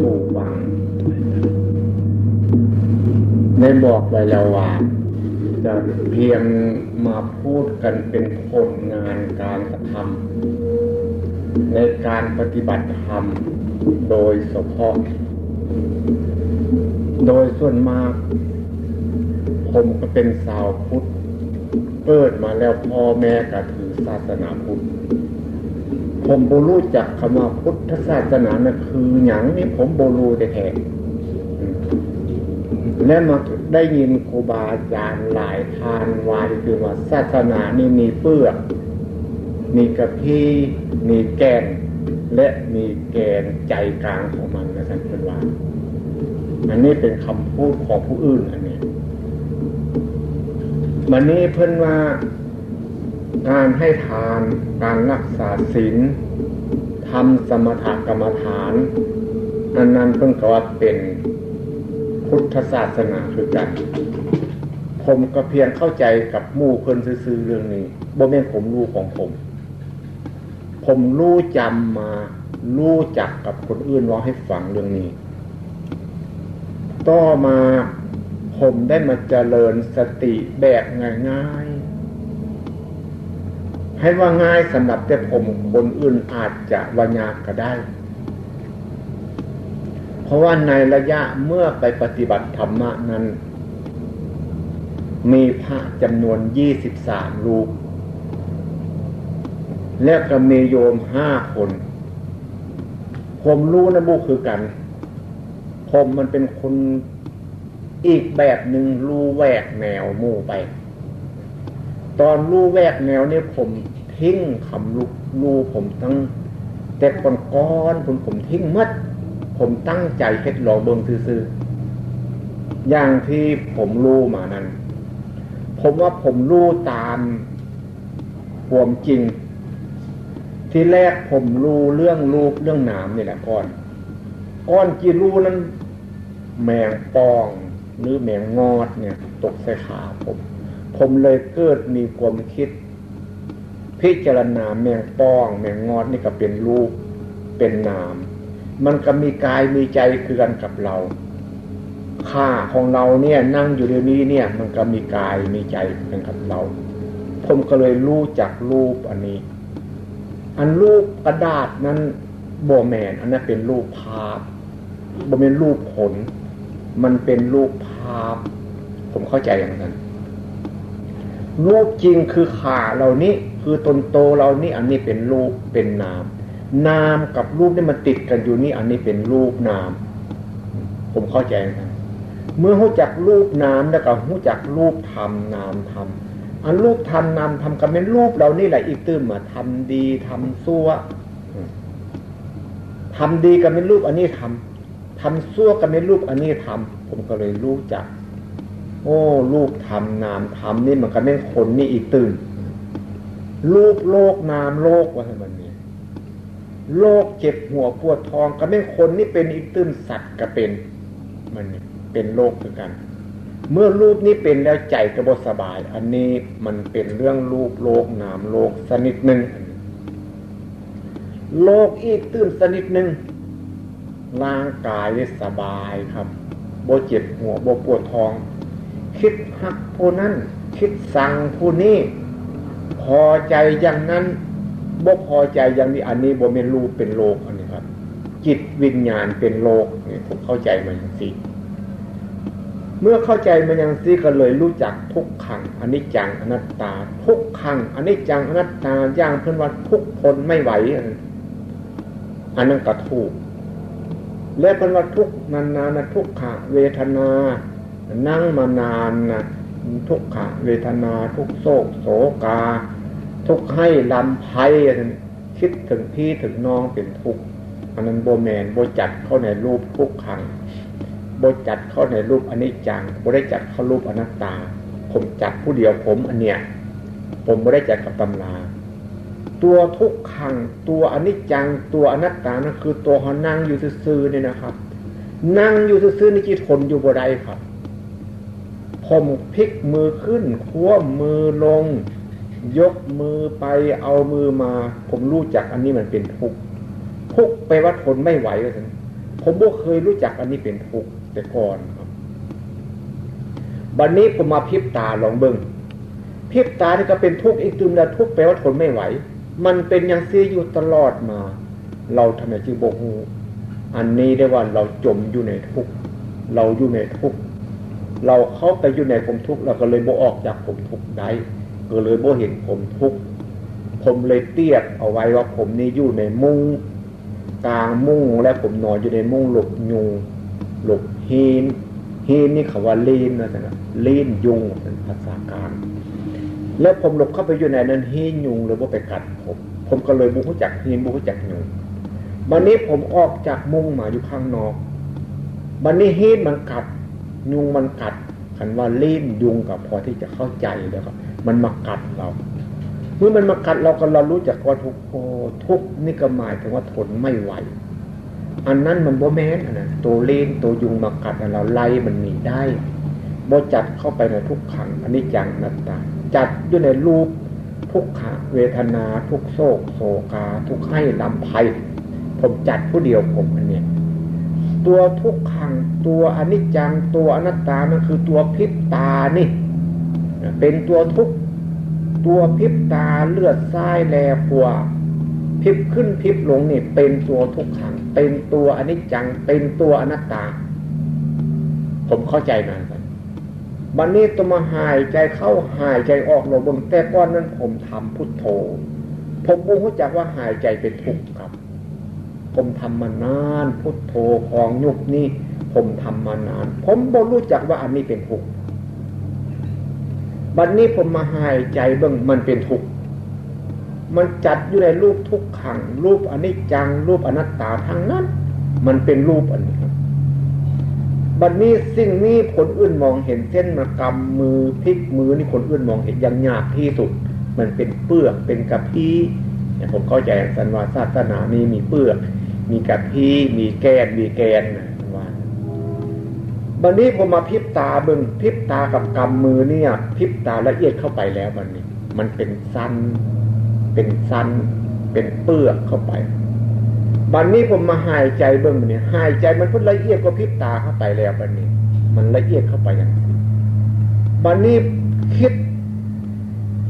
สู่ฟังในบอกไว้แล้วว่าจะเพียงมาพูดกันเป็นผลงานการกระทำในการปฏิบัติธรรมโดยเฉพาะ โดยส่วนมาก ผมก็เป็นสาวพุทธ เกิดมาแล้วพ่อแม่ก็ถือศาสนาพุทธ ผมบรู้จักคำว่าพุทธศาสนานะคืออย่างนี้ผมบรู้แต่แท้และมาได้ยินครูบาอาจารย์หลายทานวายคือว่าศาสนานี่มีเปลือก มีกระพี้มีแกน และมีแกนใจกลางของมันนะท่านเป็นว่า อันนี้เป็นคำพูดของผู้อื่นอันนี้มันนี้เพิ่นว่า การให้ทานการรักษาศีลทำสมถกรรมฐานอันนั้นเพิ่งกว่าเป็นพุทธศาสนาคือกัน ผมก็เพียงเข้าใจกับมู่เพิ่นซื้อเรื่องนี้บ่แม่นผมรู้ของผม ผมรู้จำมารู้จักกับคนอื่นร้องให้ฟังเรื่องนี้ ต่อมาผมได้มาเจริญสติแบบง่าย ให้ว่าง่ายสำหรับแต่ผมคนอื่นอาจจะวายากก็ได้ เพราะว่าในระยะเมื่อไปปฏิบัติธรรมนั้น มีพระจำนวนยี่สิบสามรูป แล้วก็มีโยมห้าคนผมรู้นะบุคือกัน ผมมันเป็นคนอีกแบบหนึ่งรูแวกแนวมู่ไป ตอนรูแวกแนวเนี่ยผมทิ้งคำลูกรูผมตั้ง แต่ก่อนก้อนผมผมทิ้งมัด ผมตั้งใจเฮ็ดหลอเบิงซื่อๆอย่างที่ผมรู้มานั้น ผมว่าผมรู้ตามความจริง ที่แรกผมรู้เรื่องรูปเรื่องนามนี่แหละก่อนก้อนจีรูนั้น แมงปองหรือแมงงอดเนี่ย ตกใส่ขาผม ผมเลยเกิดมีความคิด พิจารณาแมงป้อง แมงงอดนี่ก็เป็นรูปเป็นนาม มันก็มีกายมีใจคือกันกับเราข้าของเราเนี่ยนั่งอยู่เดี๋ยวนี้เนี่ย มันก็มีกายมีใจกันกับเรา ผมก็เลยรู้จักรูปอันนี้ อันรูปกระดาษนั้นโบแมนอันนั้นเป็นรูปภาพโบแมนรูปผลมันเป็นรูปภาพ ผมเข้าใจอย่างนั้น รูปจริงคือขาเรานี้ คือตนโตเรานี่อันนี้เป็นรูปเป็นนาม นามกับรูปนี่มันติดกันอยู่นี่อันนี้เป็นรูปนาม ผมเข้าใจนะเมื่อหู้จักรูปนามแล้วก็หู้จักรูปธรรมนามธรรมอันรูปธรรมนามธรรมก็เป็นรูปเรานี่แหละอีกตื้มมาทำดีทำซัวทำดีก็เป็นรูปอันนี้ทำทำซัวก็เป็นรูปอันนี้ทำผมก็เลยรู้จัก โอ้รูปธรรมนามธรรมนี่มันก็เป็นคนนี่อีกตื่นรูปโลกนามโลกว่ามันนี่โลกเจ็บหัวปวดท้องก็เป็นคนนี่เป็นอีกตื่นสัตว์ก็เป็นมันเป็นโลกคือกัน เมื่อรูปนี้เป็นแล้วใจกระบสบาย อันนี้มันเป็นเรื่องรูปโลกนามโลกสนิดหนึ่งโลกอีกตื่นสนิดหนึ่งร่างกายสบายครับโบเจ็บหัวโบปวดท้อง คิดหักผู้นั้นคิดสั่งผู้นี้พอใจอย่างนั้นบ่พอใจอย่างนี้อันนี้บ่เป็นรูปเป็นโลกอันนี้ครับ จิตวิญญาณเป็นโลกนี่ผมเข้าใจมาอย่างนี้เมื่อเข้าใจมันอย่างนี้ก็เลยรู้จักทุกขังอันนี้จังอนัตตา ทุกขังอันนี้จังอนัตตาย่างเพื่อนว่าทุกคนไม่ไหวอันนั้นก็ถูกและเป็นว่าทุกนานๆนะทุกขะเวทนา นั่งมานานนะทุกขะเวทนาทุกโศกโศกา ทุกให้ลำไพ่คิดถึงพี่ถึงน้องเป็นทุกข์อันนั้นโบแมนโบจัดเข้าในรูปทุกขังโบจัดเข้าในรูปอนนี้จังโบได้จัดเข้ารูปอนัตตา ผมจัดผู้เดียวผมอันเนี้ยผมไม่ได้จัดกับตำราตัวทุกขัง ตัวอนิจจัง ตัวอนัตตานั่นคือตัวเขานั่งอยู่ซื่อๆเนี่ยนะครับ นั่งอยู่ซื่อๆนี่จิตทนอยู่บ่ได้ครับ ผมพลิกมือขึ้นขั้วมือลง ยกมือไปเอามือมา ผมรู้จักอันนี้มันเป็นทุกข์ทุกไปว่าทนไม่ไหวเลยผผมบ่เคยรู้จักอันนี้เป็นทุกข์แต่ก่อนครับบัดนนี้ผมมาพิบตาลองเบิ้งพิบตานี่ก็เป็นทุกข์อีกตึมแล้วทุกข์แปลว่าทนไม่ไหว มันเป็นอย่างซีอยู่ตลอดมา เราทำไมจึงโบหูอันนี้ได้ว่าเราจมอยู่ในทุกข์เราอยู่ในทุกข์ เราเข้าไปอยู่ในผมทุกข์เราก็เลยโบออกจากผมทุกข์ได้ก็เลยโบเห็นผมทุกข์ผมเลยเตี้ยเอาไว้ว่าผมนี่อยู่ในมุ้งกลางมุ้งและผมนอนอยู่ในมุ้งหลบยุงหลบฮีนฮีนนี่เขาว่าลีนนะนะลีนยุงเป็นภาษากลางแล้วผมหลบเข้าไปอยู่ในนั้นฮีนยุงเลยว่าไปกัดผมผมก็เลยบุกจักฮีนบุกจักยุงวันนี้ผมออกจากมุ้งมาอยู่ข้างนอกวันนี้ฮีนมันกัด ยุงมันกัดคันว่าเลีนยุงกับพอที่จะเข้าใจแล้วครับมันมากัดเราเมื่อมันมากัดเราก็เรารู้จักว่าทุกโทุกนี่ก็หมายถึงว่าทนไม่ไหว อันนั้นมันโบแมนนะตัวเลนตัวยุงมากัดเราไล่มันหนีได้โบจัดเข้าไปในทุกขังอันนี้จังนัตตาจัดอยู่ในรูปทุกขะเวทนาทุกโศกโศกา ทุกให้ลำไพผมจัดผู้เดียวผมอันเนี้ยตัวทุกขัง ตัวอนิจจังตัวอนัตตามันคือตัวพิบตานี่ เป็นตัวทุกตัวพิบตาเลือดทรายแลปัวพิบขึ้นพิบลงนี่เป็นตัวทุกขัง เป็นตัวอนิจจัง เป็นตัวอนัตตา ผมเข้าใจมาครับบันนี้ตัวมาหายใจเข้าหายใจออกลงบนแต่ก้อนนั้นผมทำพุทโธ ผมรู้จักว่าหายใจเป็นทุกข์ครับ ผมทำมานานพุทโธของยุบนี่ ผมทำมานาน ผมบ่รู้จักว่าอันนี้เป็นทุกข์บัดนนี้ผมมาหายใจเบิ่งมันเป็นทุกข์มันจัดอยู่ในรูปทุกขัง รูปอนิจจัง รูปอนัตตาทั้งนั้น มันเป็นรูปอันนี้บัดนนี้สิ่งนี้คนอื่นมองเห็นเส้นมากำมือพลิกมือนี่คนอื่นมองเห็นยังยากที่สุด มันเป็นเปลือกเป็นกระพี้ผมเข้าใจสันวาศาสนานี้มีเปลือก มีกระพี้มีแกนมีแกนนะ บันนี้ผมมาพิบตาเบึงพิบตากับกำมือเนี่ย พิบตาละเอียดเข้าไปแล้วมันนี่มันเป็นสั้นเป็นสั้นเป็นเปื้อกเข้าไปบันนี้ผมมาหายใจเบิ้งมันนี่หายใจมันพุ่ละเอียดก็พิบตาเข้าไปแล้วบันนี้ มันละเอียดเข้าไปอย่างนี้บันนี้คิด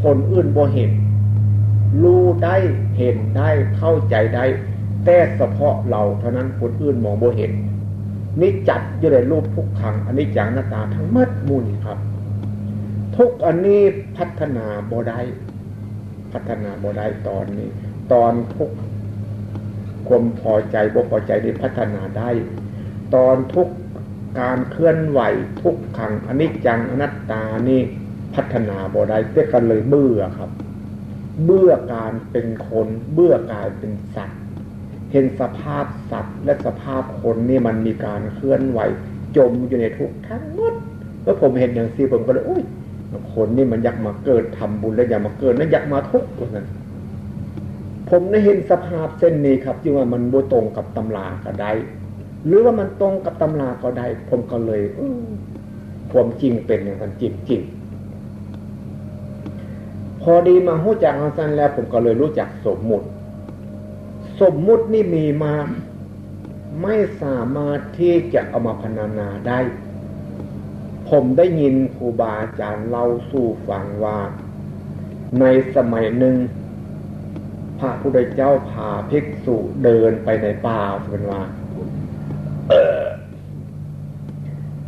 คนอื่นบ่เห็นรู้ได้เห็นได้เข้าใจได้ แต่เฉพาะเราเท่านั้นคนอื่นมองบ่เห็น นี่จัดอยู่ในรูปทุกขังอันนี้จังหน้าตาทั้งมัดมูลครับ ทุกอันนี้พัฒนาบ่ได้พัฒนาบ่ได้ตอนนี้ ตอนทุกความพอใจบ่พอใจนี่พัฒนาได้ ตอนทุกการเคลื่อนไหวทุกขังอันนี้จังอนัตตานี่พัฒนาบ่ได้เพื่อกันเลยเบื่อครับ เบื่อการเป็นคน เบื่อการเป็นสัตว์ เห็นสภาพสัตว์และสภาพคนนี่มันมีการเคลื่อนไหว จมอยู่ในทุกทั้งหมดแล้วผมเห็นอย่างซีผมก็เลยอุ้ยคนนี่มันอยากมาเกิดทำบุญแล้วอยากมาเกิดนั่นอยากมาทุกข์ตรงนั้นผมได้เห็นสภาพเส้นนี้ครับที่ว่ามันโบตรงกับตำราก็ได้ หรือว่ามันตรงกับตำราก็ได้ ผมก็เลยความจริงเป็นอย่างนั้นจริงจริงพอดีมาหู้จักอันสั้นแล้ว ผมก็เลยรู้จักสมมุติ สมมุตินี่มีมา ไม่สามารถที่จะเอามาพนานาได้ ผมได้ยินครูบาอาจารย์เล่าสู่ฟังว่า ในสมัยหนึ่ง พระพุทธเจ้าพาภิกษุเดินไปในป่าเป็นว่า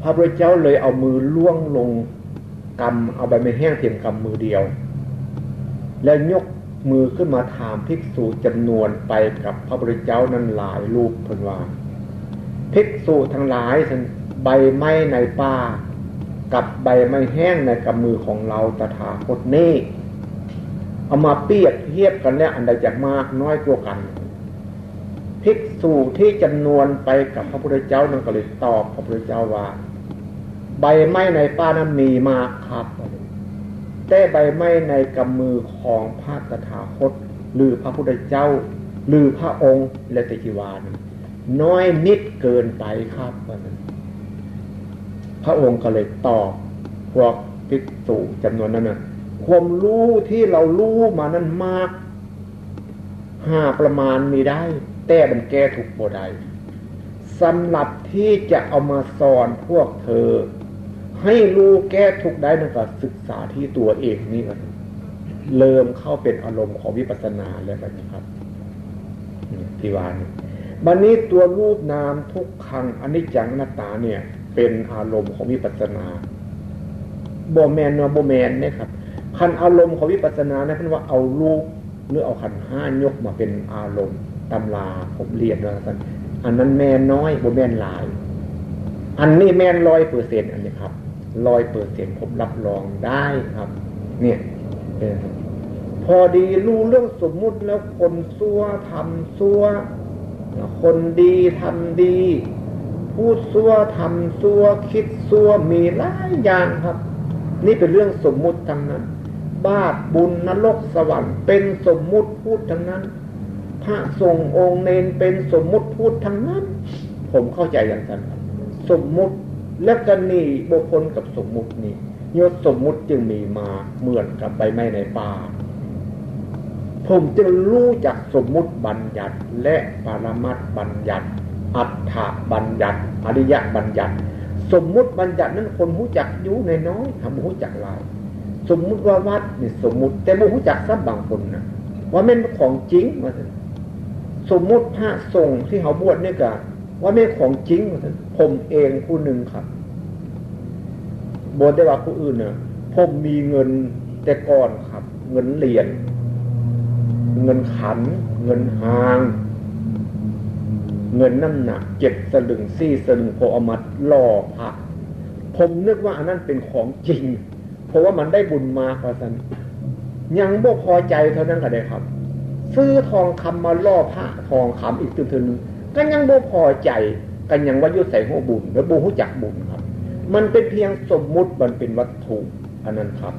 พระพุทธเจ้าเลยเอามือล่วงลงกำเอาใบไม้แห้งเทียมกำมือเดียว แล้วยก มือขึ้นมาถามภิกษุจำนวนไปกับพระพุทธเจ้านั้นหลายรูปพนว่าภิกษุทั้งหลายใบไม้ในป่ากับใบไม้แห้งในกำมือของเราตถาคตนี้เอามาเปรียบเทียบกันแล้วอันใดจะมากน้อยกว่ากันภิกษุที่จำนวนไปกับพระพุทธเจ้านั้นก็เลยตอบพระพุทธเจ้าว่า ใบไม้ในป่านั้นมีมากครับ แต่ใบไม้ในกำมือของพระตถาคต หรือพระพุทธเจ้า หรือพระองค์และติจิวานน้อยนิดเกินไปครับพระองค์ก็เลยตอบพวกภิกษุจำนวนนั้นนะความรู้ที่เรารู้มานั้นมากหาประมาณมีได้ แต่มันแก้ถูกบ่ได้สำหรับที่จะเอามาสอนพวกเธอ ให้รู้แก้ทุกได้นั่นก็ศึกษาที่ตัวเองนี่กันเริ่มเข้าเป็นอารมณ์ของวิปัสสนาแล้วนะครับที่วานบันนี้ตัวรูปนามทุกครั้งอนิจจังนัตตาเนี่ย เป็นอารมณ์ของวิปัสสนาโบแมนเนาะโบแมนเนี่ยครับคันอารมณ์ของวิปัสสนาเนี่ยเป็นว่าเอารูปหรือเอาขันห้ายกมาเป็นอารมณ์ตำราผมเรียนแล้วกันอันนั้นแม่น้อยโบแมนหลาย อันนี้แม่นร้อยเปอร์เซ็นต์อันนี้ครับ ร้อยเปอร์เซ็นผมรับรองได้ครับ เนี่ยพอดีรู้เรื่องสมมุติแล้วคนซัวทำซัวคนดีทำดี พูดซัวทำซัวคิดซัวมีหลายอย่างครับ นี่เป็นเรื่องสมมุติทั้งนั้น บาปบุญนรกสวรรค์เป็นสมมุติพูดทั้งนั้น พระทรงองค์เนนเป็นสมมุติพูดทั้งนั้น ผมเข้าใจอย่างนั้นสมมุติ และกันนี่บุคคลกับสมมุตินี่ยศสมมุติจึงมีมาเหมือนกับใบไม้ในป่า ผมจึงรู้จักสมมุติบัญญัติและปรมัตบัญญัติ อัฏฐบัญญัติอริยบัญญัติ สมมุติบัญญัตินั้นคนรู้จักอยู่ในน้อยทำรู้จักลายสมมุติว่าวัดนี่สมมุติ แต่บ่รู้จักซับบางคนนะว่าเป็นของจริงว่าสมมุติพระสงฆ์ที่เขาบวชเนี่ยกะว่าเป็นของจริงว่า ผมเองผู้หนึ่งครับบวชได้ว่าผู้อื่นเนี่ยผมมีเงินแต่ก่อนครับ เงินเหรียญเงินขัน เงินหาง เงินน้ำหนักเจ็ดสลึงสี่สลึงพอเอามาล่อพระผมนึกว่าอันนั้นเป็นของจริง เพราะว่ามันได้บุญมาพราะฉะนั้นยังบ่พอใจเท่านั้นก็ได้ครับ ซื้อทองคำมาล่อพระทองคำอีกตึงก็ยังบ่พอใจ กันยังว่ายุใส่หัวบุญแล้วบูหุจักบุญครับ มันเป็นเพียงสมมุติมันเป็นวัตถุอันนั้นครับ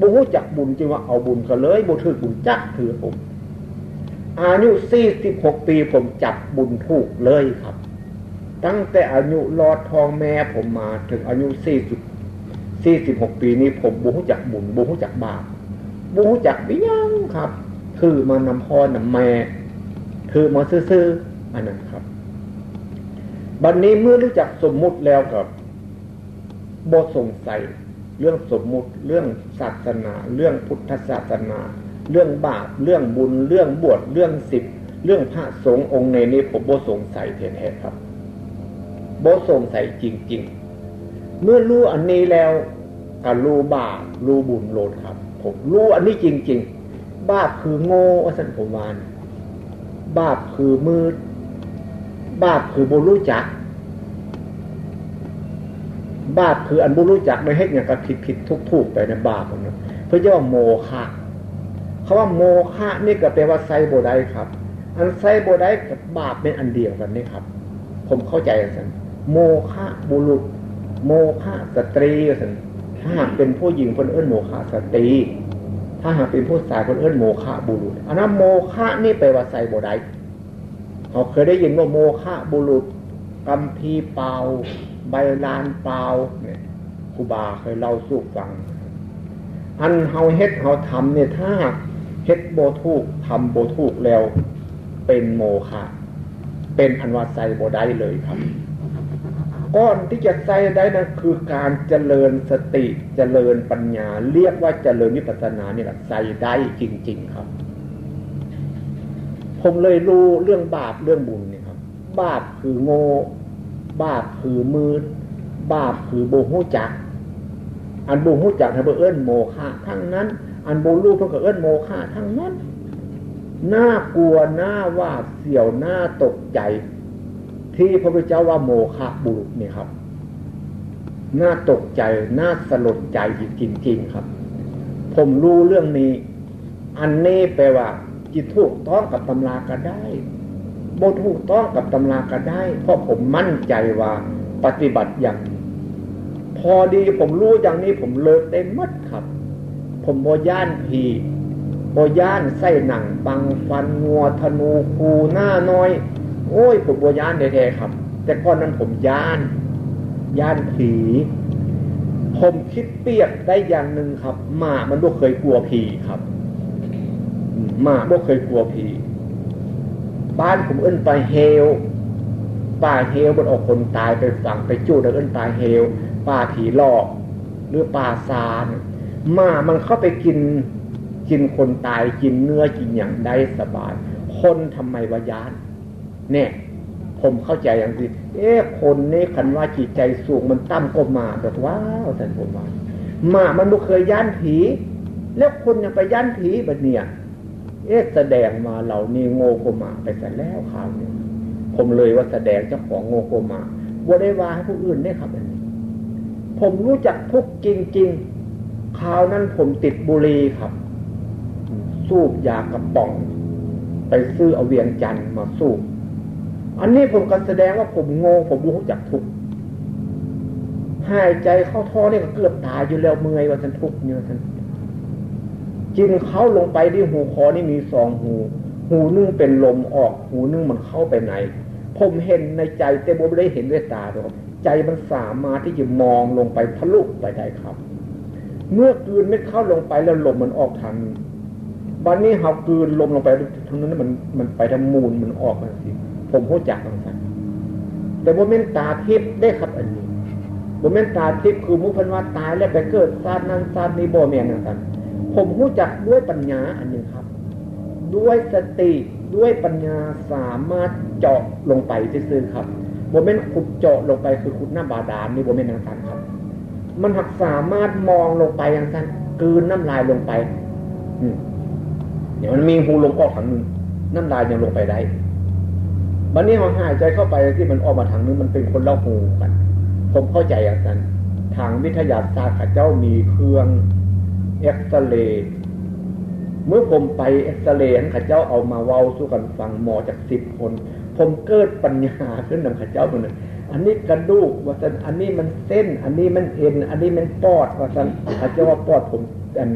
บูฮู้จักบุญจึงว่าเอาบุญก็เลยบูถือบุญจักถือผมอายุสี่สิบหกปีผมจับบุญถูกเลยครับ ตั้งแต่อายุรอดทองแม่ผมมาถึงอายุสี่สิบสี่สิบหกปีนี้ผมบูฮู้จักบุญบูฮู้จักบาปบูฮู้จักวิยังครับ คือมานำพ่อนำแม่คือมาซื้อๆอันนั้นครับ บัดนนี้เมื่อรู้จักสมมุติแล้วกับโบสงสัย เรื่องสมมุติ เรื่องศาสนา เรื่องพุทธศาสนา เรื่องบาป เรื่องบุญ เรื่องบวช เรื่องสิบเรื่องพระสงฆ์องค์ในนี้ผมโบสงสัยเท้ๆครับโบสงสัยจริง ๆ เมื่อรู้อันนี้แล้วก็รู้บาปรู้บุญโลดครับ ผมรู้อันนี้จริง ๆ บาปคือโง่อสันผมวานบาปคือมืด บาปคือบุรู้จัก บาปคืออันบุรู้จักไม่ให้อย่างกับผิดผิดทุกทุกไปในบาปนะเพื่อจะว่าโมฆะเขาว่าโมฆะนี่ก็แปลว่าไซโบไดครับ อันไซโบไดกับบาปเป็นอันเดียวกันนี่ครับ ผมเข้าใจสันโมฆะบุรุษ โมฆะสตรีสันถ้าหากเป็นผู้หญิงคนเอื้นโมฆะสตรี ถ้าหากเป็นผู้ชายคนเอื้นโมฆะบุรุษ อันนั้นโมฆะนี่แปลว่าไซโบได เขาเคยได้ยินว่าโมฆะบุรุษกัมพีเปาใบลานเปล่าเนี่ยครูบาเคยเล่าสู่ฟัง อันเฮาเฮ็ดเฮาทำเนี่ยถ้าเฮ็ดโบทูกทำโบทูกแล้ว เป็นโมฆะเป็นอันว่าใส่โบได้เลยครับก้อนที่จะใส่ได้นั่นคือการเจริญสติเจริญปัญญา เรียกว่าเจริญวิปัสสนาเนี่แหละใส่ได้จริง ๆ ครับ ผมเลยรู้เรื่องบาปเรื่องบุญนี่ครับ บาปคือโง่ บาปคือมืด บาปคือโบหูจัก อันโบหูจักทำเอิ้นโมฆะทั้งนั้น อันโบลูเพื่อเอิ้นโมฆะทั้งนั้นน่ากลัวน่าว่าเสียวน่าตกใจ ที่พระพุทธเจ้าว่าโมฆะบุรุษนี่ครับน่าตกใจน่าสลดใจจริงๆครับ ผมรู้เรื่องนี้ อันนี้แปลว่า จิตถูกต้องกับตำราก็ได้บถูกต้องกับตำราก็ได้ เพราะผมมั่นใจว่าปฏิบัติอย่างพอดีผมรู้อย่างนี้ผมเลิกได้มัดครับ ผมโมย่านผีโมย่านไส้หนังบังฟันงัวธนูคูหน้าน้อย โอ้ย ผมโมย่านแท้ๆครับ แต่ก้อนนั้นผมย่าน ย่านผีผมคิดเปียกได้อย่างหนึ่งครับหมามันบ่เคยกลัวผีครับ มาบ่เคยกลัวผี บ้านผมเอิ้นไปเฮลป่าเฮลบนออกคนตายไปฝังไปจูดแล้วเอิ้นป่าเฮลป่าผีหลอก หรือป่าซานมามันเข้าไปกินกินคนตายกินเนื้อกินอย่างได้สบาย คนทำไมวายานเนี่ยผมเข้าใจอย่างนี้เอ๊ะคนนี่คันว่าจิตใจสูงมันตั้มก็มาแต่ว้าวท่านผมว่ามามันไม่เคยย่านผี แล้วคนยังไปย่านผีแบบเนี้ย เอ๊ะแสดงมาเหล่านี้โง่กมาไปแต่แล้วข่าวนี้ผมเลยว่าแสดงเจ้าของโง่กมาบ่ได้ว่าให้ผู้อื่นได้ครับอันนี้ ผมรู้จักทุกจริงๆข่าวนั้นผมติดบุหรี่ครับ สูบยากระป๋อง ไปซื้อเอาเวียงจันทร์มาสูบอันนี้ผมก็แสดงว่าผมโง่ผมรู้จักทุกหายใจเข้าท่อนี่ก็เกือบตายอยู่แล้วเมื่อยว่าฉันทุกเนี่ยฉัน กินเข้าลงไปที่หูคอนี่มีสองหู หูนึงเป็นลมออก หูนึงมันเข้าไปไหน ผมเห็นในใจแต่ผมไม่ได้เห็นด้วยตาหรอกใจมันสามารถที่จะมองลงไปทะลุไปได้ครับ เมื่อกืนไม่เข้าลงไปแล้วลมมันออกทางบันนี้เขากืนลมลงไปทางนั้นมันมันไปทางมูลมันออกมาสิ ผมรู้จักบางสันแต่โมเมนตาทิพย์ได้ครับอันนี้โมเมนตาทิพย์คือมุพันว่าตายแล้วไปเกิดซาดนั้นซาดนี้โบเมียนกัน ผมรู้จักด้วยปัญญาอันหนึ่งครับ ด้วยสติด้วยปัญญาสามารถเจาะลงไปซื่อครับโมเมนต์ขุดเจาะลงไปคือขุดหน้าบาดาลนี่โมเมนต์ทางการครับ มันหักสามารถมองลงไปอย่างนั้นกืนน้ำลายลงไป อืมเดี๋ยวมันมีหูลงออกทางนึงน้ำลายยังลงไปได้วันนี้เราหายใจเข้าไปที่มันออกมาทางนึงมันเป็นคนเล่าหูกัน ผมเข้าใจอย่างนั้นทางวิทยาศาสตร์ข้าเจ้ามีเครื่อง อ็กซเรย์เมื่อผมไปเอ็กซเรย์ข้าเจ้าเอามาเว้าสู้กันฟังหมอจากสิบคน ผมเกิดปัญญาขึ้นนำข้าเจ้าคนหนึ่งอันนี้กระดูกว่าสันอันนี้มันเส้น อันนี้มันเอ็น อันนี้มันปอดว่าสันข้าเจ้าว่าปอดผมอัน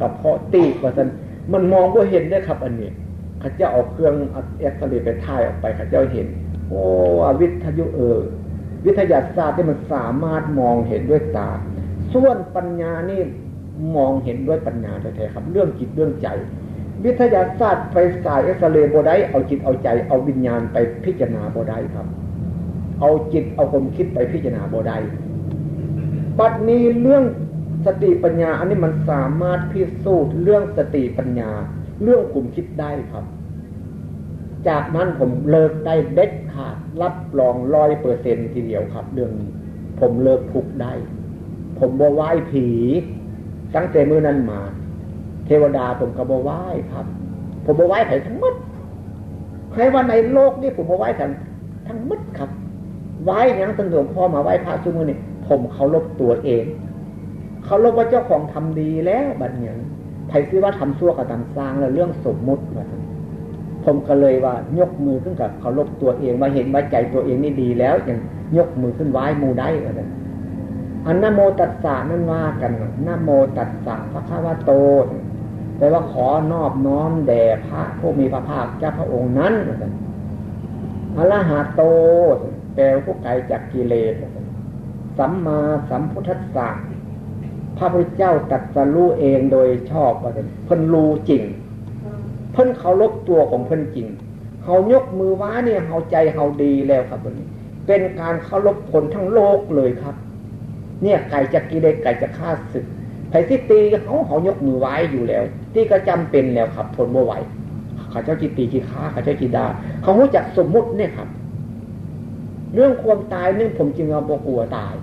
กระเพาะตีว่าสันมันมองก็เห็นได้ครับ อันนี้ข้าเจ้าเอาเครื่องเอ็กซเรย์ไปถ่ายออกไปข้าเจ้าเห็น โอ้วิทยุเออวิทยาศาสตร์ที่มันสามารถมองเห็นด้วยตา ส่วนปัญญานี่ มองเห็นด้วยปัญญาแท้ๆครับ เรื่องจิตเรื่องใจ วิทยาศาสตร์ไปสายเอ็กซเรย์โบได้เอาจิตเอาใจ เอาวิญญาณไปพิจารณาโบได้ครับ เอาจิตเอาความคิดไปพิจารณาโบได้ปัจนี้เรื่องสติปัญญา อันนี้มันสามารถพิสูจน์เรื่องสติปัญญา เรื่องกลุ่มคิดได้ครับ จากนั้นผมเลิกได้เด็ดขาดรับรองร้อยเปอร์เซ็นทีเดียวครับ เรื่องนี้ผมเลิกทุกได้ ผมบ่ไหว้ผี ตั้งแต่มือนั้นมา เทวดาผมก็บ่ไหว้ครับ ผมบ่ไหว้ไผ่ทั้งหมดใครว่าในโลกนี้ผมบ่ไหว้ทั้งทั้งหมดครับ ไหว้ยังตั้งหลวงพ่อมาไหว้พระชุมือนี่ผมเขาลบตัวเองเขาลบว่าเจ้าของทำดีแล้วบัดเนี้ยไผ่ซื้อว่าทำชั่วกับตามสร้างแล้วเรื่องสมมุติมาผมก็เลยว่ายกมือขึ้นกับเขาลบตัวเองมาเห็นว่าใจตัวเองนี่ดีแล้วอย่างยกมือขึ้นไหว้มูได้อะไร อันนโมตัสสะนั่นว่ากันนโมตัสสะพระข้าวโตแปลว่าขอนอบน้อมแด่พระผู้มีพระภาคเจ้าพระองค์นั้นอรหัตโตแปลว่าผู้ไกลจากกิเลส สัมมาสัมพุทธัสสะพระพุทธเจ้าตัดสรู้เองโดยชอบว่าเพิ่นรู้จริง เพิ่นเขาลบตัวของเพิ่นจริงเขายกมือว้าเนี่ยเขาใจเขาดีแล้วครับวันนี้เป็นการเคารพคนทั้งโลกเลยครับ เนี่ยไก่จะกิเลสไก่จะฆ่าศึกไผ่ที่ตีเขาเขายกมือไว้อยู่แล้ว ที่ก็จำเป็นแล้วครับทนบ่ไหวเขาเจ้าจีตีจีฆ่าเขาเจ้าจีดา เขารู้จักสมมุติเนี่ยครับ เรื่องความตายเนี่ผมจึงเอาบกลัวตาย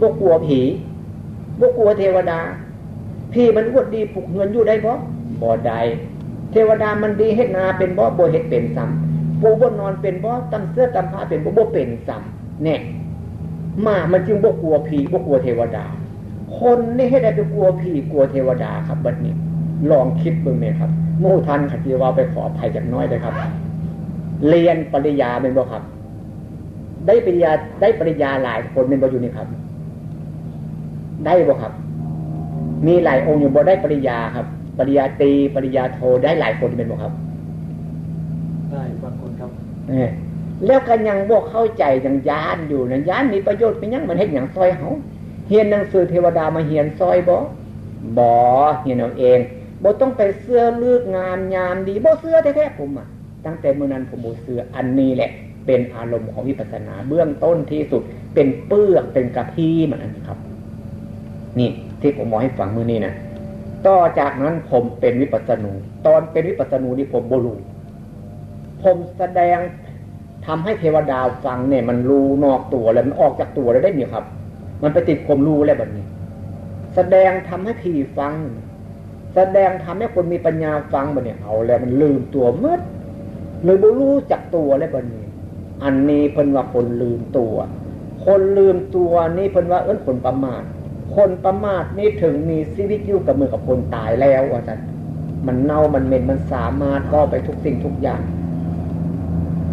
บกลัวผีบกลัวเทวดาพี่มันวดดีผูกเงินอยู่ได้บ่บ่ได้เทวดามันดีเฮ็ดนาเป็นบ่บ่เฮ็ดเป็นซ้ำปูบนนอนเป็นบ่ตั้งเสื้อตั้งผ้าเป็นบ่บ่เป็นซ้ำเนี่ย มามันจึงบกลัวผีบกลัวเทวดา คนนี่ให้ได้ไปกลัวผีกลัวเทวดาครับบัดนี้ ลองคิดเบิ่งไหมครับมู่ทันขัดจีวาไปขออภัยจากน้อยเลยครับ เรียนปริญาเป็นบ่ครับ ได้ปริญญาได้ปริญญาหลายคนเป็นบ่อยู่นี่ครับ ได้บ่ครับ มีหลายองค์อยู่บ่ได้ปริญญาครับ ปริญญาตีปริญญาโทได้หลายคนเป็นบ่ครับ ได้บางคนครับ เอ แล้วกันยังบ่เข้าใจยังยานอยู่นั่นยานมีประโยชน์เป็นยังมันเห็นอย่างซอยเขาเฮียนหนังสือเทวดามาเฮียนซอยบ่บ่เฮียนเอาเองบ่ต้องไปเสื้อเลือกงามยามดีบ่เสื้อแท้ๆผมอะตั้งแต่เมื่อนั้นผมบ่เสื้ออันนี้แหละ เป็นอารมณ์ของวิปัสสนาเบื้องต้นที่สุด เป็นเปลือกเป็นกระพี้มันนะครับ นี่ที่ผมบอกให้ฟังมือนี้นะต่อจากนั้นผมเป็นวิปัสสนู ตอนเป็นวิปัสสนูนี่ผมบรูผมแสดง ทำให้เทวดาฟังเนี่ยมันรู้นอกตัวแล้วมันออกจากตัวแล้วได้เนี่ยครับ มันไปติดผมรู้แล้วแบบนี้ แสดงทำให้ผีฟัง แสดงทำให้คนมีปัญญาฟังแบบนี้เอาแล้วมันลืมตัวมืดเลยบรู้จักตัวแล้วแบบนี้ อันนี้เพิ่นว่าคนลืมตัว คนลืมตัวนี่เพิ่นว่าเอิ้นคนประมาทคนประมาทนี่ถึงมีชีวิตอยู่กับมือกับคนตายแล้วว่าจันมันเน่ามันเหม็นมันสามารถก็ไปทุกสิ่งทุกอย่าง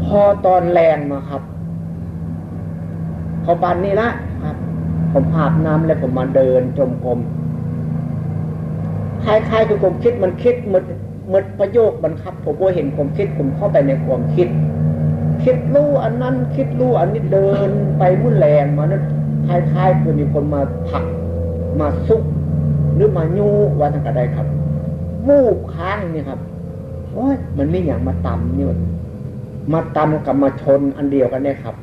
พอตอนแรงมาครับ พอปันนี่ละครับ ผมอาบน้ำแล้วผมมาเดินจมกรมคล้ายๆคือผมคิดมันคิดมันมันประโยคมันครับ ผมก็เห็นผมคิดผมเข้าไปในความคิด คิดรู้อันนั้นคิดรู้อันนี้เดินไปมุ่นแรงมานั้นคล้ายๆคือมีคนมาผักมาซุก หรือมาญูว่าทางกระไดครับวูบค้างนี่ครับโอ้ยมันไม่อย่างมาตำนี่ม มาตำกับมาชนอันเดียวกันเนี่ยครับ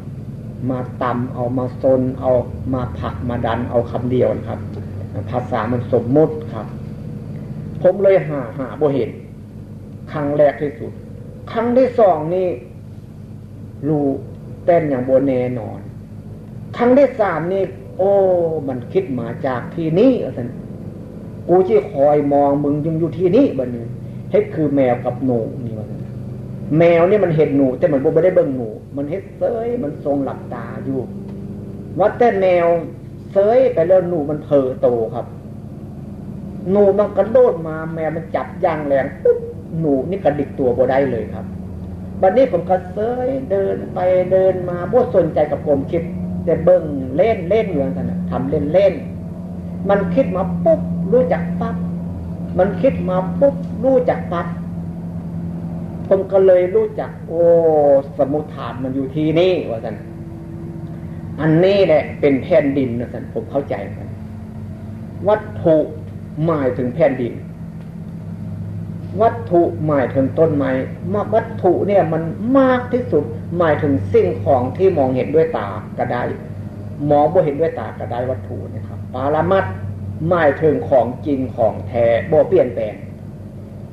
มาตำเอามาซนเอามาผักมาดันเอาคำเดียวครับ ภาษามันสมมุติครับ ผมเลยหาหาบ่เห็นครั้งแรกที่สุด ครั้งที่สองนี่รู้เต้นอย่างโบแน่นอน ครั้งที่สามนี่ โอ้ มันคิดมาจากที่นี่สันกูที่คอยมองมึงยังอยู่ที่นี่บันนี้เฮ็ดคือแมวกับหนูนี่วะ แมวนี่มันเห็นหนู แต่มันบ่ได้เบิ่งหนู มันเฮ็ดเซยมันทรงหลับตาอยู่ว่าแต่แมวเซยไปแล้วหนูมันเผลอโตครับ หนูมันกระโดดมาแมวมันจับยางแรงปุ๊บหนูนี่กระดิกตัวบ่ได้เลยครับบัดนี้ผมก็เซยเดินไปเดินมาบ่สนใจกับผมคิดแต่เบิ้งเล่นเล่นอย่างนั้นทำเล่นเล่นมันคิดมาปุ๊บรู้จักปั๊บมันคิดมาปุ๊บรู้จักปั๊บ ผมก็เลยรู้จัก โอ้สมุทฐานมันอยู่ที่นี่ว่าสันอันนี้แหละเป็นแผ่นดินนะสันผมเข้าใจกันวัตถุหมายถึงแผ่นดิน วัตถุหมายถึงต้นไม้มาวัตถุเนี่ยมันมากที่สุดหมายถึงสิ่งของที่มองเห็นด้วยตาก็ได้มองบ่เห็นด้วยตาก็ได้วัตถุนะครับปารามัดหมายถึงของจริงของแท้บ่เปลี่ยนแปลง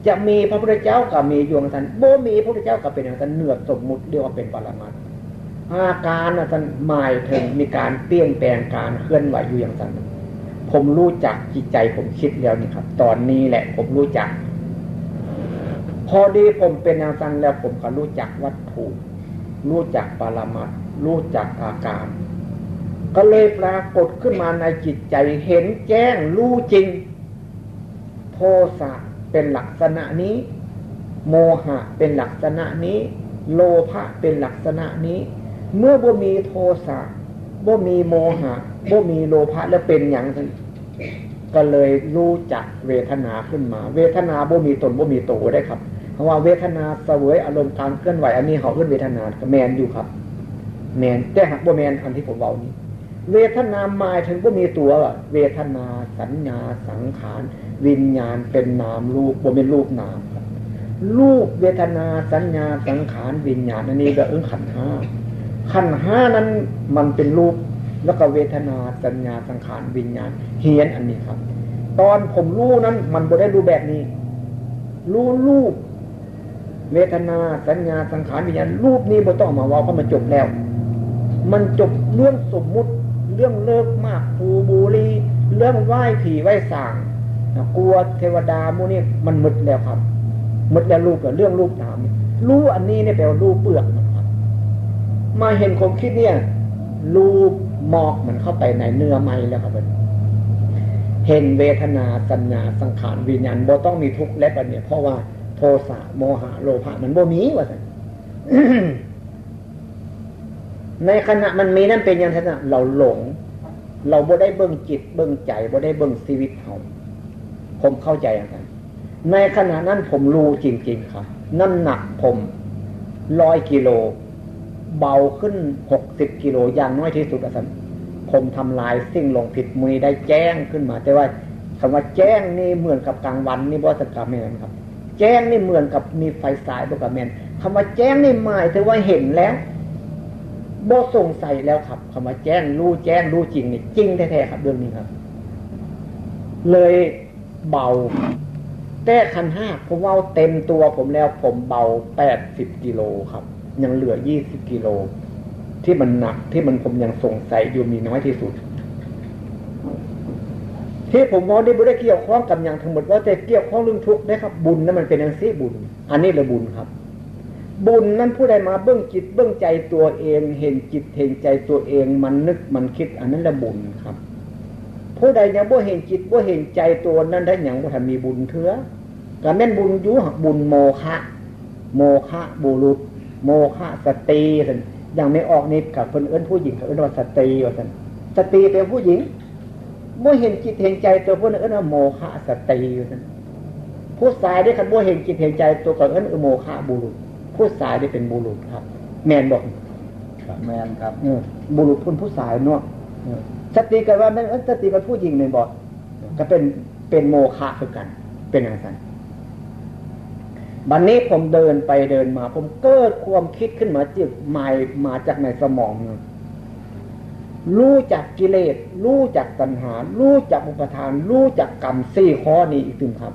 จะมีพระพุทธเจ้ากับมียวงท่านโบมีพระพุทธเจ้ากับเป็นอย่างท่านเหนือสมมุติเรียกว่าเป็นปรามัดอาการท่านหมายถึงมีการเปลี่ยนแปลงการเคลื่อนไหวอยู่อย่างนั้นผมรู้จักจิตใจผมคิดแล้วนี่ครับ ตอนนี้แหละผมรู้จัก พอดีผมเป็นอย่างนั้นแล้วผมก็รู้จักวัตถุรู้จักปรมัตรู้จักอาการ ก็เลยปรากฏขึ้นมาในจิตใจเห็นแจ้งรู้จริง โทสะ เป็นลักษณะนี้ โมหะเป็นลักษณะนี้ โลภะเป็นลักษณะนี้ เมื่อบ่มีโทสะบ่มีโมหะบ่มีโลภะแล้วเป็นอย่างนั้นก็เลยรู้จักเวทนาขึ้นมา เวทนาบ่มีตนบ่มีโตได้ครับเพราะว่าเวทนาเสวยอารมณ์การเคลื่อนไหวอันนี้เขาขึ้นเวทนาแมนอยู่ครับ แมนแต่หักบ่แมนอันที่ผมเบานี้ เวทนาหมายถึงบ่มีตัว เวทนาสัญญาสังขาร วิญญาณเป็นนามรูปบ่เป็นรูปนามรูปเวทนาสัญญาสังขารวิญญาณอันนี้ก็เอื้อขันห้าขันห้านั้นมันเป็นรูปแล้วก็เวทนาสัญญาสังขารวิญญาณเฮียนอันนี้ครับ ตอนผมรู้นั้น มันบ่ได้รู้แบบนี้ รู้รูป เวทนาสัญญาสังขารวิญญาณรูปนี้บ่ต้องมาว่าเพราะมันจบแล้ว มันจบเรื่องสมมุติ เรื่องเลิกมากปูบูรีเรื่องไหว้ผีไหว้สาง กลัวเทวดามูนี่มันมึดแล้วครับมึดแล้วรูปกับเรื่องรูปนามรู้อันนี้เนี่ยแปลว่ารูปเปลือกครับมาเห็นความคิดเนี่ย รูปหมอกมันเข้าไปในเนื้อไม้แล้วครับเห็นเวทนาสัญญาสังขารวิญญาณบ่ต้องมีทุกข์และปัญญาเพราะว่าโทสะโมหะโลภะมันบ่มีว่าสันในขณะมันมีนั่นเป็นอย่างนั้นเราหลง เราบ่ได้เบิ่งจิตเบิ่งใจบ่ได้เบิ่งชีวิตเขา ผมเข้าใจอย่างนั้นในขณะนั้นผมรู้จริง ๆ ครับน้ำหนักผมร้อยกิโล เบาขึ้นหกสิบกิโลอย่างน้อยที่สุดอาจารย์ผมทำลายสิ่งลงผิดมือได้แจ้งขึ้นมา แต่ว่าคำว่าแจ้งนี่เหมือนกับกลางวันนี่บอสกาเมนครับ แจ้งนี่เหมือนกับมีไฟสายบกาเมนคำว่าแจ้งนี่หมายถึงว่าเห็นแล้วโบสงสัยแล้วครับคำว่าแจ้งรู้แจ้งรู้จริงนี่จริงแท้ๆครับเรื่องนี้ครับ เลย เบา แต่คันห้าผมว่าเต็มตัวผมแล้วผมเบาแปดสิบกิโลครับ ยังเหลือยี่สิบกิโล ที่มันหนักที่มันผมยังสงสัยอยู่มีน้อยที่สุด ที่ผมว่าได้บุได้เกี่ยวข้องกับอย่างทั้งหมดว่าจะเกี่ยวข้องเรื่องทุกข์ได้ครับ บุญนั้นมันเป็นอย่างซีบุญ อันนี้เลยบุญครับบุญนั้นผู้ใดมาเบื้องจิตเบื้องใจตัวเอง เห็นจิตเห็นใจตัวเอง มันนึกมันคิด อันนั้นละบุญครับ ผู้ใดยังบ่เห็นจิตบ่เห็นใจตัวนั้นได้อย่างบ่ทำมีบุญเถือก็แม่นบุญยุหักบุญโมฆะโมฆะบุรุษ โมฆะสตรีสันอย่างไม่ออกนิดกับคนเอื้นผู้หญิงกับเอื้นว่าสตรีว่าสันสตรีเป็นผู้หญิงบ่เห็นจิตเห็นใจตัวผู้นั้นเอื้นว่าโมฆะสตรีว่าสันผู้ชายได้คันบ่เห็นจิตเห็นใจตัวกับเอื้นโมฆะบุรุษ ผู้ชายได้เป็นบุรุษครับ แมนบอกแมนครับเออบุรุษคนผู้ชายเนาะเออ สติกันว่าแม่นสติกับผู้หญิงในบอกก็เป็นเป็นโมฆะคือกัน เป็นอย่างนั้นบันนี้ผมเดินไปเดินมา ผมเกิดความคิดขึ้นมาจิตหมายมาจากในสมองนะรู้จักกิเลสรู้จักตัณหา รู้จักอุปทาน รู้จักกรรมสี่ข้อนี้อีกถึงครับ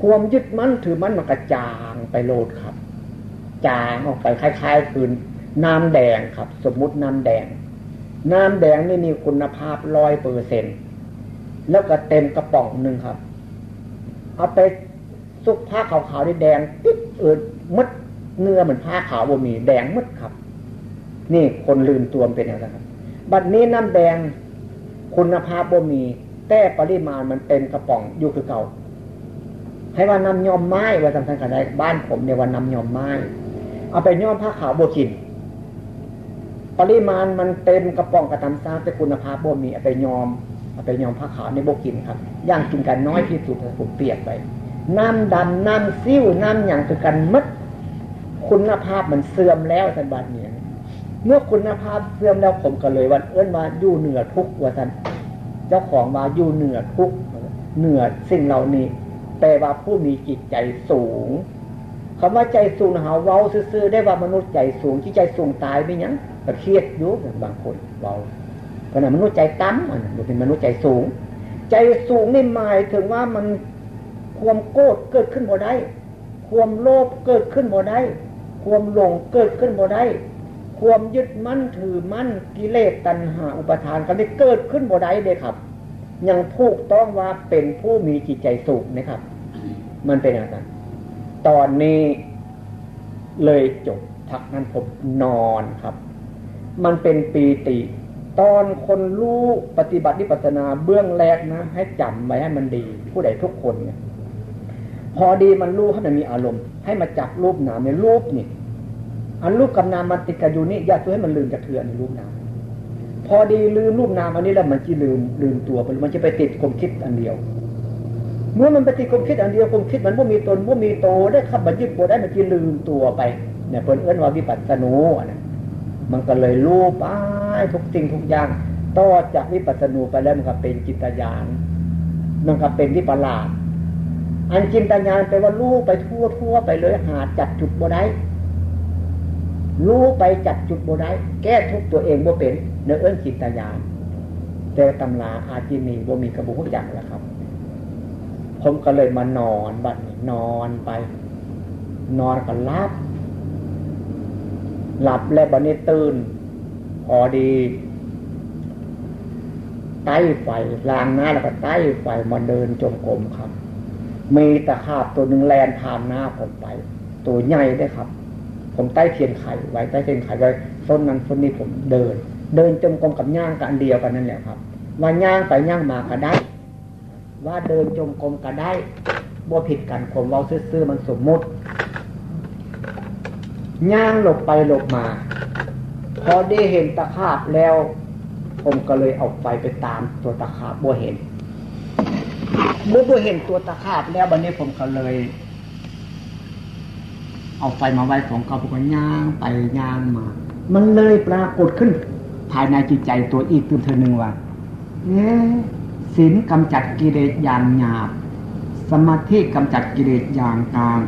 ความยึดมั่นถือมั่นมันกระจางไปโลดครับ จางออกไปคล้ายๆคืนน้ำแดงครับ สมมุติน้ำแดง น้ำแดงนี่มีคุณภาพร้อยเปอร์เซ็นแล้วก็เต็มกระป๋องหนึ่งครับ เอาไปซุกผ้าขาวๆนี่แดงปิ๊บเออมัดเนื้อเหมือนผ้าขาวบ่มีแดงมัดครับ นี่คนลืมตัวเป็นอย่างไรครับ บัดนี้น้ำแดงคุณภาพบ่มี แต่ปริมาณมันเต็มกระป๋องอยู่คือเก่า ให้ว่านำยอมไม้ว่าสำคัญกันได้บ้านผมเนี่ยว่านำยอมไม้ เอาไปย้อมผ้าขาวโบกิน ปริมาณมันเต็มกระป๋องกระตำซาแต่คุณภาพบ่มีเอาไปยอมเอาไปยอมผ้าขาวในโบกินครับ ย่างกินกันน้อยที่สุดผมเปียกไป น้ำดำน้ำซิ่วน้ำอย่างคือกันมัดคุณภาพมันเสื่อมแล้วท่านบาดเนี่ยเมื่อคุณภาพเสื่อมแล้วผมก็เลยวันเอื้นมาอยู่เหนือทุกว่าท่านเจ้าของมาอยู่เหนือทุกเหนือสิ่งเหล่านี้แปลว่าผู้มีจิตใจสูงคำว่าใจสูงหาเว้าซื่อๆได้ว่ามนุษย์ใจสูงที่ใจสูงตายไม่ยัง ก็เครียดอยู่บางคนเบาเพราะนั้นมนุษย์ใจต่ำมันเป็นมนุษย์ใจสูง ใจสูงนี่หมายถึงว่ามันความโกรธเกิดขึ้นบ่ได้ ความโลภเกิดขึ้นบ่ได้ ความหลงเกิดขึ้นบ่ได้ ความยึดมั่นถือมั่นกิเลสตัณหาอุปทานกันได้เกิดขึ้นบ่ได้เลยครับ ยังถูกต้องว่าเป็นผู้มีจิตใจสูงนะครับ มันเป็นอย่างนั้นตอนนี้เลยจบพักนั้นผมนอนครับ มันเป็นปีติ ตอนคนรู้ปฏิบัตินิปัสนาเบื้องแรกนะ ให้จำไว้ให้มันดี ผู้ใดทุกคนเนี่ยพอดีมันรู้ให้มันมีอารมณ์ ให้มาจับรูปนามในรูปนี่อันรูปกับนามมันติดกันอยู่นี่อย่าตัวให้มันลืมจากเถื่อนในรูปนามพอดีลืมรูปนามอันนี้แล้วมันจะลืมลืมตัวไปมันจะไปติดความคิดอันเดียว เมื่อมันไปติดความคิดอันเดียวความคิดมันว่ามีตนว่ามีโตได้ขับมันยึดโบได้มันจะลืมตัวไปเนี่ยเพิ่นเอื้นว่าวิปัสสนูนะ มันก็เลยรู้ไปทุกสิ่งทุกอย่างต่อจากวิปัสสนูไปแล้วมันก็เป็นจิตญาณมันก็เป็นวิประหลาสอันจินตญาณไปว่ารู้ไปทั่วทั่วไปเลยหาจัดจุดโบได้รู้ไปจัดจุดโบได้แก้ทุกตัวเองบ่เป็นเนื้อเอื้นจิตญาณแต่ตำราอาจินีบ่มีกระบุกอย่างแล้วครับ ผมก็เลยมานอนบัดนี้นอนไป นอนก็หลับ หลับแล้วบัดนี้ตื่น พอดีใต้ไฟลางหน้าแล้วก็ใต้ไฟมาเดินจงกรมครับ มีตะขาบตัวหนึ่งแลนผ่านหน้าผมไป ตัวใหญ่ได้ครับ ผมใต้เทียนไข่ไว้ใต้เทียนไข่ไว้ส้นนั้นส้นนี้ผมเดิน เดินจงกรมกับย่างกันเดียวกันนั่นแหละครับว่าย่างไปย่างมาก็ได้ ว่าเดินจงกรมก็ได้บ่ผิดกันผมเราซื่อๆมันสมมุติ ย่างหลบไปหลบมา พอได้เห็นตะขาบแล้ว ผมก็เลยเอาไฟไปตามตัวตะขาบบ่เห็นเมื่อบ่เห็นตัวตะขาบแล้วบันนี้ผมก็เลย เอาไฟมาไว้ของเขาผมก็ย่างไปย่างมา มันเลยปรากฏขึ้น ภายในจิตใจตัวอีกตื่นเธอหนึ่งว่าเอ๊ะศีลกำจัดกิเลสอย่างหยาบ สมาธิกำจัดกิเลสอย่างกลาง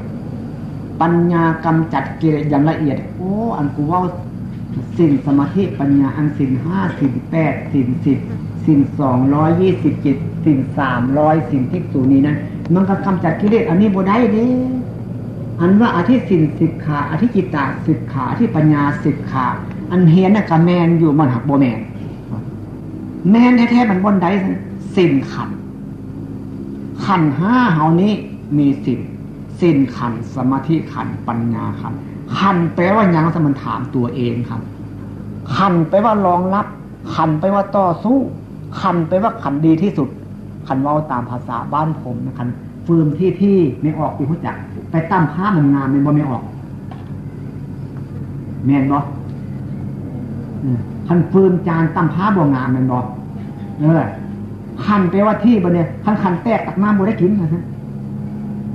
ปัญญากำจัดกิเลสอย่างละเอียด โอ้ อันกูว่าสิ่งสมาธิปัญญาอันสิ่งห้าสิ่งแปดสิ่งสิบสิ่งสองร้อยยี่สิบเจ็ดสิ่งสามร้อยสิ่งที่สูนี้นั้นมันก็กำจัดกิเลสอันนี้บ่ได้เด้อันว่าอธิสินสิกขาอธิจิตตสิกขาอธิปัญญาสิกขาอันเฮียนะกับแมนอยู่มันหักโบแมนแมนแท้ๆมันบนใดสิ่งขันขันห้าเฮานี้มีสิ่ง สิ่งขันสมาธิขันปัญญาขันขันแปลว่ายังสมันถามตัวเองครับขันแปลว่ารองรับ ขันแปลว่าต่อสู้ ขันแปลว่าขันดีที่สุด ขันว่าตามภาษาบ้านผมนะขันฟืมที่ที่ไม่ออกปีหัวจัก ไปตั้มผ้ามันงามไม่บ่ไม่ออกแม่นบ่ขันฟืมจานตั้มผ้าบ่งามแม่นบ่เออขันแปลว่าที่บ่เนี่ยขันขันแตกตักน้ำบ่ได้กินนะ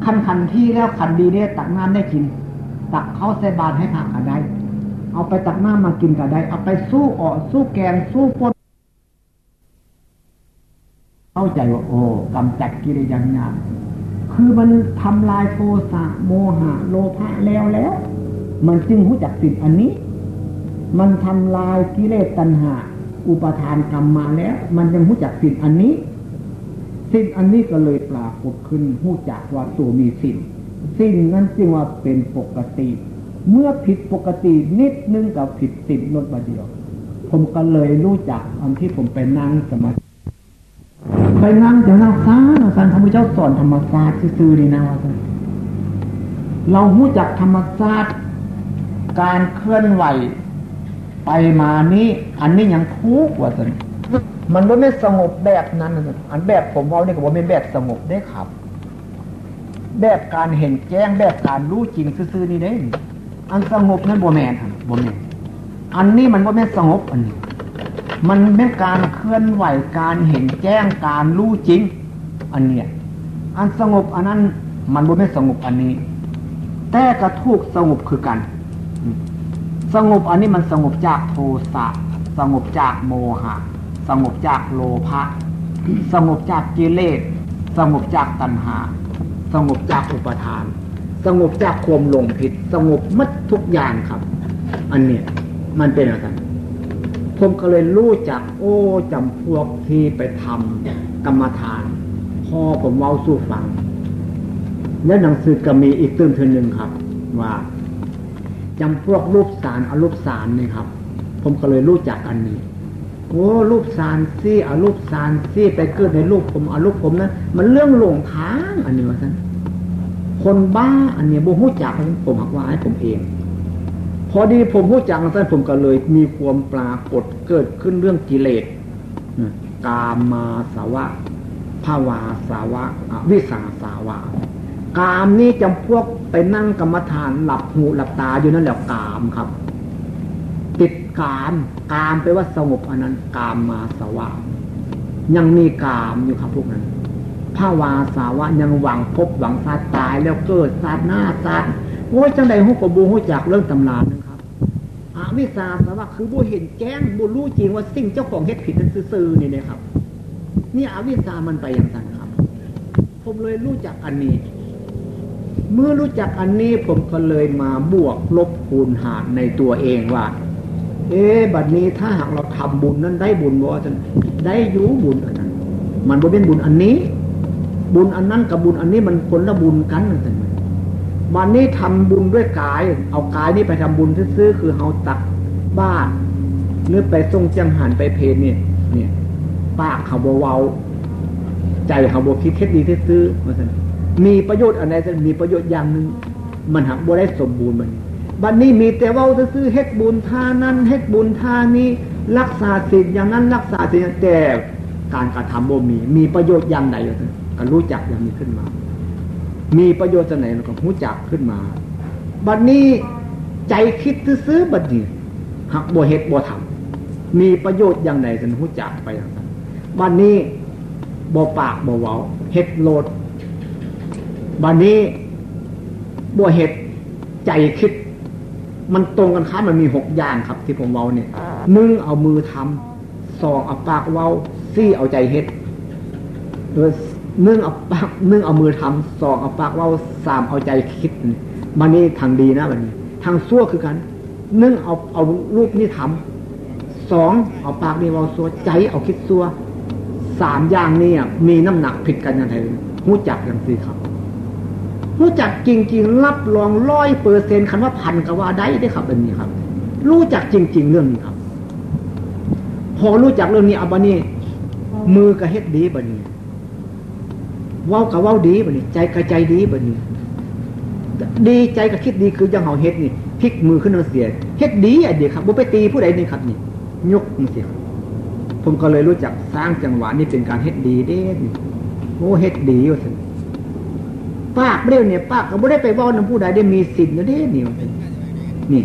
ขันขันที่แล้วขันดีเนี่ยตักน้ำได้กิน ตักเข้าใส่บาตรให้ผักกันได้ เอาไปตักน้ำมากินกันได้ เอาไปสู้อ่อสู้แกงสู้ปนเข้าใจว่าโอ้กำจัดกิเลสอย่างงามคือมันทำลายโทสะโมหะ โลภะแล้วแล้ว มันจึงรู้จักสิ่งอันนี้ มันทำลายกิเลสตัณหา อุปทานกรรมมาแล้ว มันยังรู้จักสิ่งอันนี้ สิ่งอันนี้ก็เลยปรากฏขึ้นรู้จักว่าตัวมีสิ่งสิ่งนั้นจึงว่าเป็นปกติ เมื่อผิดปกตินิดนึงกับผิดสิ่งลดมาเดียว ผมก็เลยรู้จักอันที่ผมไปนั่งสมาธิไปนั่งจะนั่งซ่าสันพระพุทธเจ้าสอนธรรมศาสตร์ซื่อๆนี่นะว่าเราหู้จักธรรมศาสตร์การเคลื่อนไหวไปมานี้ อันนี้ยังทุกข์ว่าสัน มันก็ไม่สงบแบบนั้นอันแบบผมเอานี่ก็บอกเป็นแบบสงบได้ครับ แบบการเห็นแจ้งแบบการรู้จริงซื่อๆนี่ได้อันสงบนั้นบ่แมนบ่แมนอันนี้มันบ่แม่นสงบอันนี้ มันเป็นการเคลื่อนไหวการเห็นแจ้งการรู้จริง อันเนี้ยอันสงบอันนั้นมันบ่ไม่สงบอันนี้ แต่กระทุกสงบคือกัน สงบอันนี้มันสงบจากโทสะสงบจากโมหะ สงบจากโลภะสงบจากกิเลสสงบจากตัณหา สงบจากอุปทาน สงบจากความหลงผิด สงบมัดทุกอย่างครับ อันเนี้ยมันเป็นอะไรผมก็เลยรู้จัก โอ้จำพวกที่ไปทำกรรมฐาน พ่อผมเว้าสู้ฟัง และหนังสือก็มีอีกตื้นเทนหนึ่งครับ ว่าจำพวกรูปสารอรูปสารนี่ครับ ผมก็เลยรู้จักอันนี้ โอ้รูปสารซี่อรูปสารซี่ไปเกิดในรูปผมอรูปผมนะมันเรื่องหลงทางอันนี้ว่าท่านคนบ้าอันนี้บูฮู้จักผมหักว่าให้ผมเอง พอดีผมพูจังท่านผมก็เลย มีความปรากฏเกิดขึ้นเรื่องกิเลสกามาสาวะภาวาสาวะวิสาสาวะ กามนี่จำพวกไปนั่งกรรมฐานหลับหูหลับตาอยู่นั่นแหละกามครับ กาม กามไปว่าสงบอันนั้น กามมาสาวะยังมีกามอยู่ครับพวกนั้นภาวาสาวะยังหวังพบหวังซาตายแล้วเกิดซาหน้าซาโอ้ยจังใดหูกบูหูจากเรื่องตำรานะครับอาวิสาสว่าคือบูเห็นแจ้งบูรู้จริงว่าสิ่งเจ้าของเฮ็ดผิดนั้นซื่อๆนี่นะครับ นี่อวิสามันไปอย่างนั้นครับ ผมเลยรู้จักอันนี้ เมื่อรู้จักอันนี้ผมก็เลยมาบวกลบคูณหารในตัวเองว่า เอ๊บัดนี้ถ้าหากเราทำบุญนั้นได้บุญบ่จะได้ยูบุญอันนั้นมันบ่เป็นบุญอันนี้ บุญอันนั้นกับบุญอันนี้มันคนละบุญกันนั่นเองวันนี้ทำบุญด้วยกาย เอากายนี้ไปทำบุญซื้อคือเฮาตักบ้านหรือไปทรงจังหันไปเพลเนี่ยเนี่ยปากเขาบเวาใจเขาบคิดเท็ดดีซื้อมาสันมีประโยชน์อะไรจะมีประโยชน์อย่างหนึ่งมันหักบ่ได้สมบูรณ์มัน บัดนนี้มีแต่ว่าซื้อเฮ็ดบุญท่านั้นเฮ็ดบุญท่านี้ รักษาสิ่งอย่างนั้นรักษาสิ่งแต่การกระทำบ่มี มีประโยชน์อย่างใดก็รู้จักอย่างนี้ขึ้นมา มีประโยชน์จะไหนเราก็หูจักขึ้นมา บัดนนี้ใจคิดซื้อบัดนี้หักบัวเห็ดบัวทำมีประโยชน์อย่างไรจะหูจักไปอย่างนั้นบัดนนี้บัวปากบัวเว้าเห็ดโลดบัดนนี้บัวเห็ดใจคิด มันตรงกันค้ามันมีหกอย่างครับ ที่ผมเว้าเนี่ยหนึ่งเอามือทำสองเอาปากเว้าสี่เอาใจเห็ดโดยนึ่งเอาปากนึ่งเอามือทำสองเอาปากว่าสามเอาใจคิดมันนี่ทางดีนะมันทางซั่วคือกันหนึ่งเอาเอารูปนี้ทำสองเอาปากนี่เอาซัวใจเอาคิดซัวสามอย่างนี้มีน้ำหนักผิดกันอย่างไรรู้จักอย่างสิครับ รู้จักจริง ๆ รับรองร้อยเปอร์เซ็นคันว่าพันกับว่าได้ได้ครับอันนี้ครับ รู้จักจริง ๆ เรื่องนี้ครับ พอรู้จักเรื่องนี้เอาบันนี้มือก็เฮ็ดดีบันนี้ว้ากับว้าดีบันนี้ ใจกับใจดีบันนี้ ดีใจกับคิดดีคือยังเฮาเฮ็ดนี่พลิกมือขึ้นมาเสียเฮ็ดดีอะเดียครับบ่ไปตีผู้ใดนี่ครับนี่ยกมันเสียผมก็เลยรู้จักสร้างจังหวะนี่เป็นการเฮ็ดดีเด้นี่โอ้เฮ็ดดีว่าสิ ปากเรียวเนี่ยปากก็บ่ได้ไปว่าน้ำผู้ใดได้มีสิทธิ์นะเด้นี่นี่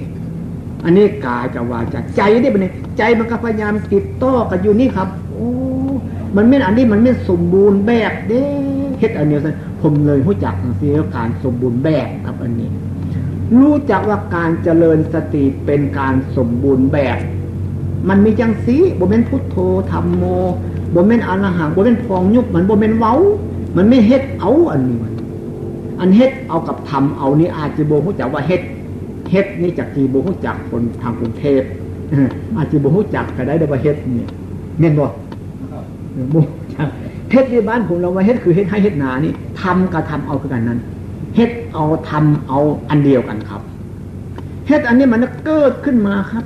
อันนี้กายกับวาจาใจได้เป็นไงใจมันก็พยายามติดต่อกันอยู่นี่ครับโอ้มันไม่อันนี้มันไม่สมบูรณ์แบบเด้เฮ็ดอันเดียวกันผมเลยรู้จักเสียการสมบูรณ์แบบครับ อันนี้ รู้จักว่าการเจริญสติเป็นการสมบูรณ์แบบ มันมีจังสีบ่เป็นพุทโธธรรมโมบ่เป็นอรหังบ่เป็นพองยุบมันบ่เป็นเว้า มันไม่เฮ็ดเอาอันนี้ อันเฮ็ดเอากับทำเอานี่อาจจะบ่รู้จักว่าเฮ็ดเฮ็ดนี่จากจีโบ่รู้จักคนทางกรุงเทพอาจจะบ่รู้จักก็ได้ได้ว่าเฮ็ดเนี่ยเม่นบ่บ่จักเฮ็ดในบ้านผมเราว่าเฮ็ดคือเฮ็ดให้เฮ็ดนานี่ทำกับทำเอาคือกันนั้นเฮ็ดเอาทำเอาอันเดียวกันครับเฮ็ดอันนี้มันเกิดขึ้นมาครับ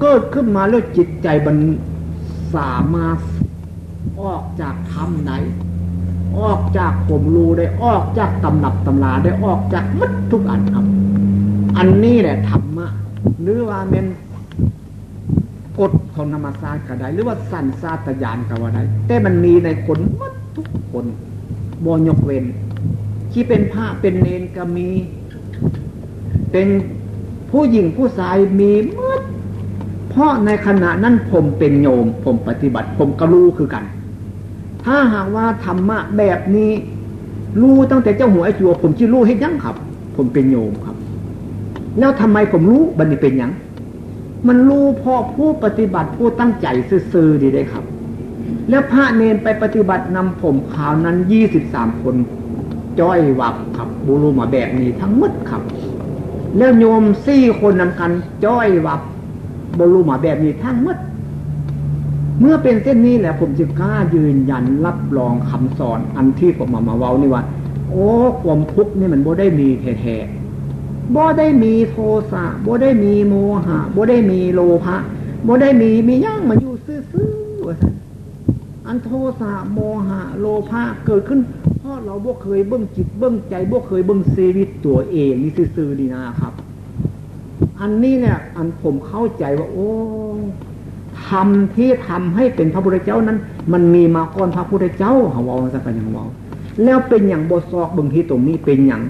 เกิดขึ้นมาแล้วจิตใจมันสามารถออกจากธรรมไหน ออกจากผมรู้ได้ออกจากตำหนับตำราได้ออกจากมัดทุกอันครับ อันนี้แหละธรรมะหรือว่าเป็นกฎของธรรมศาตร์ก็ได้หรือว่าสันซาตยานก็ว่าได้แต่มันมีในคนมัดทุกคนบอยกเว้นที่เป็นพระเป็นเนนก็มี เป็นผู้หญิงผู้ชายมีมัดเพราะในขณะนั้นผมเป็นโยม ผมปฏิบัติ ผมก็รู้คือกัน ถ้าหากว่าธรรมะแบบนี้ รู้ตั้งแต่เจ้าหัวไอจัว ผมจะรู้ให้ยังครับ ผมเป็นโยมครับ แล้วทำไมผมรู้บันนี้เป็นยังมันรู้เพราะผู้ปฏิบัติผู้ตั้งใจซื่อๆดีได้ครับ แล้วพระเนนไปปฏิบัตินำผมขาวนั้นยี่สิบสามคนจ้อยวับครับบูรุมาแบบนี้ทั้งหมดครับ แล้วโยมสี่คนนำกัน จ้อยวับบรูมาแบบนี้ทั้งหมด เมื่อเป็นเส้นนี้แหละผมจะกล้ายืนยันรับรองคำสอนอันที่ผมมามาเว้านี่ว่า โอ้ความทุกข์นี่มันบ่ได้มีแท้ๆบ่ได้มีโทสะบ่ได้มีโมหะบ่ได้มีโลภะบ่ได้มีมีย่างมันอยู่ซื่อๆว่าอันโทสะโมหะโลภะเกิดขึ้นเพราะเราบ่เคยเบิ้งจิตเบิ้งใจบ่เคยเบิ้งชีวิตตัวเองนี่ซื่อๆดีนะครับ อันนี้เนี่ยอันผมเข้าใจว่า โอ้ ทำที่ทำให้เป็นพระพุทธเจ้านั้น มันมีมาก่อนพระพุทธเจ้าเขาวอาสักกันอย่างวาแล้วเป็นอย่างบทซอกบางทีตรงนี้เป็นอย่าง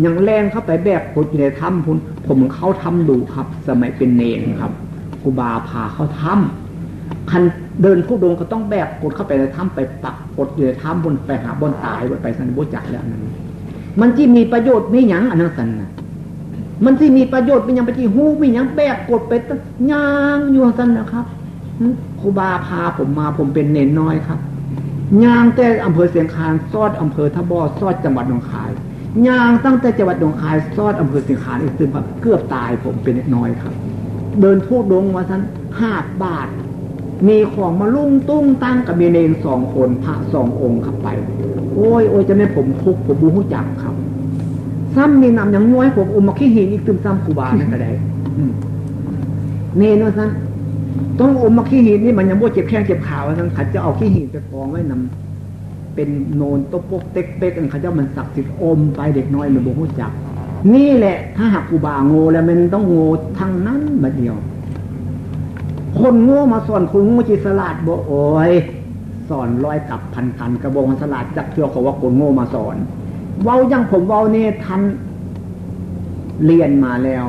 อย่างแรงเข้าไปแบบกดอยู่ในถ้ำพุนผมเขาทำดูครับ สมัยเป็นเนรครับครูบาพาเขาถ้ำคันเดินผู้ดงก็ต้องแบบกดเข้าไปในถ้ำไปปักกดอยู่ในถ้ำบนไปหาบนตายบนไปสันบุจักแล้วนั้น มันที่มีประโยชน์ไม่ยั้งอันนั้นสันนะ มันที่มีประโยชน์เป็นยังไปที่หูมียังแบบกดไปตั้งย่างอยู่สันนะครับครูบาพาผมมาผมเป็นเนนน้อยครับย่างแต่อำเภอเสียงคานซอดอำเภอทบอซอดจังหวัดหนองคายย่างตั้งแต่จังหวัดหนองคายซอดอำเภอเสียงคานอีกซึมครับเกือบตายผมเป็นเนนน้อยครับ เดินพูดดงมาสันห้าบาท มีของมาลุ่งตุ้งตั้งกับเมเนนสองคนพระสององค์ขับไป โอ้ยโอ้ยจะไม่ผมทุกผมบูหูจักครับ ซ้ำมีนำอย่างน้อยผมอมมาขี้หินอีกตึมซ้ำคูบานั่นก็ได้เนนว่าซันต้องอมมาขี้หินนี่มันยังบ่เจ็บแข้งเจ็บขาว่าซันขัดจะเอาขี้หินไปกองไว้นำเป็นโนนตปกเต็กเป๊กอันเขาจะมันศักดิ์สิทธิ์อมไปเด็กน้อยมันบ่หูจัก นี่แหละ ถ้าหากคูบาโง่แล้วมันต้องโง่ทั้งนั้นมาเดียว คนโง่มาสอนคนโง่จิสลาดบ่โอ้ยสอนร้อยกับพันกันกระบอกมันสลาดจักเทือเขาว่าคนโง่มาสอน เว้ายังผมเว้าเนี่ทันเรียนมาแล้ว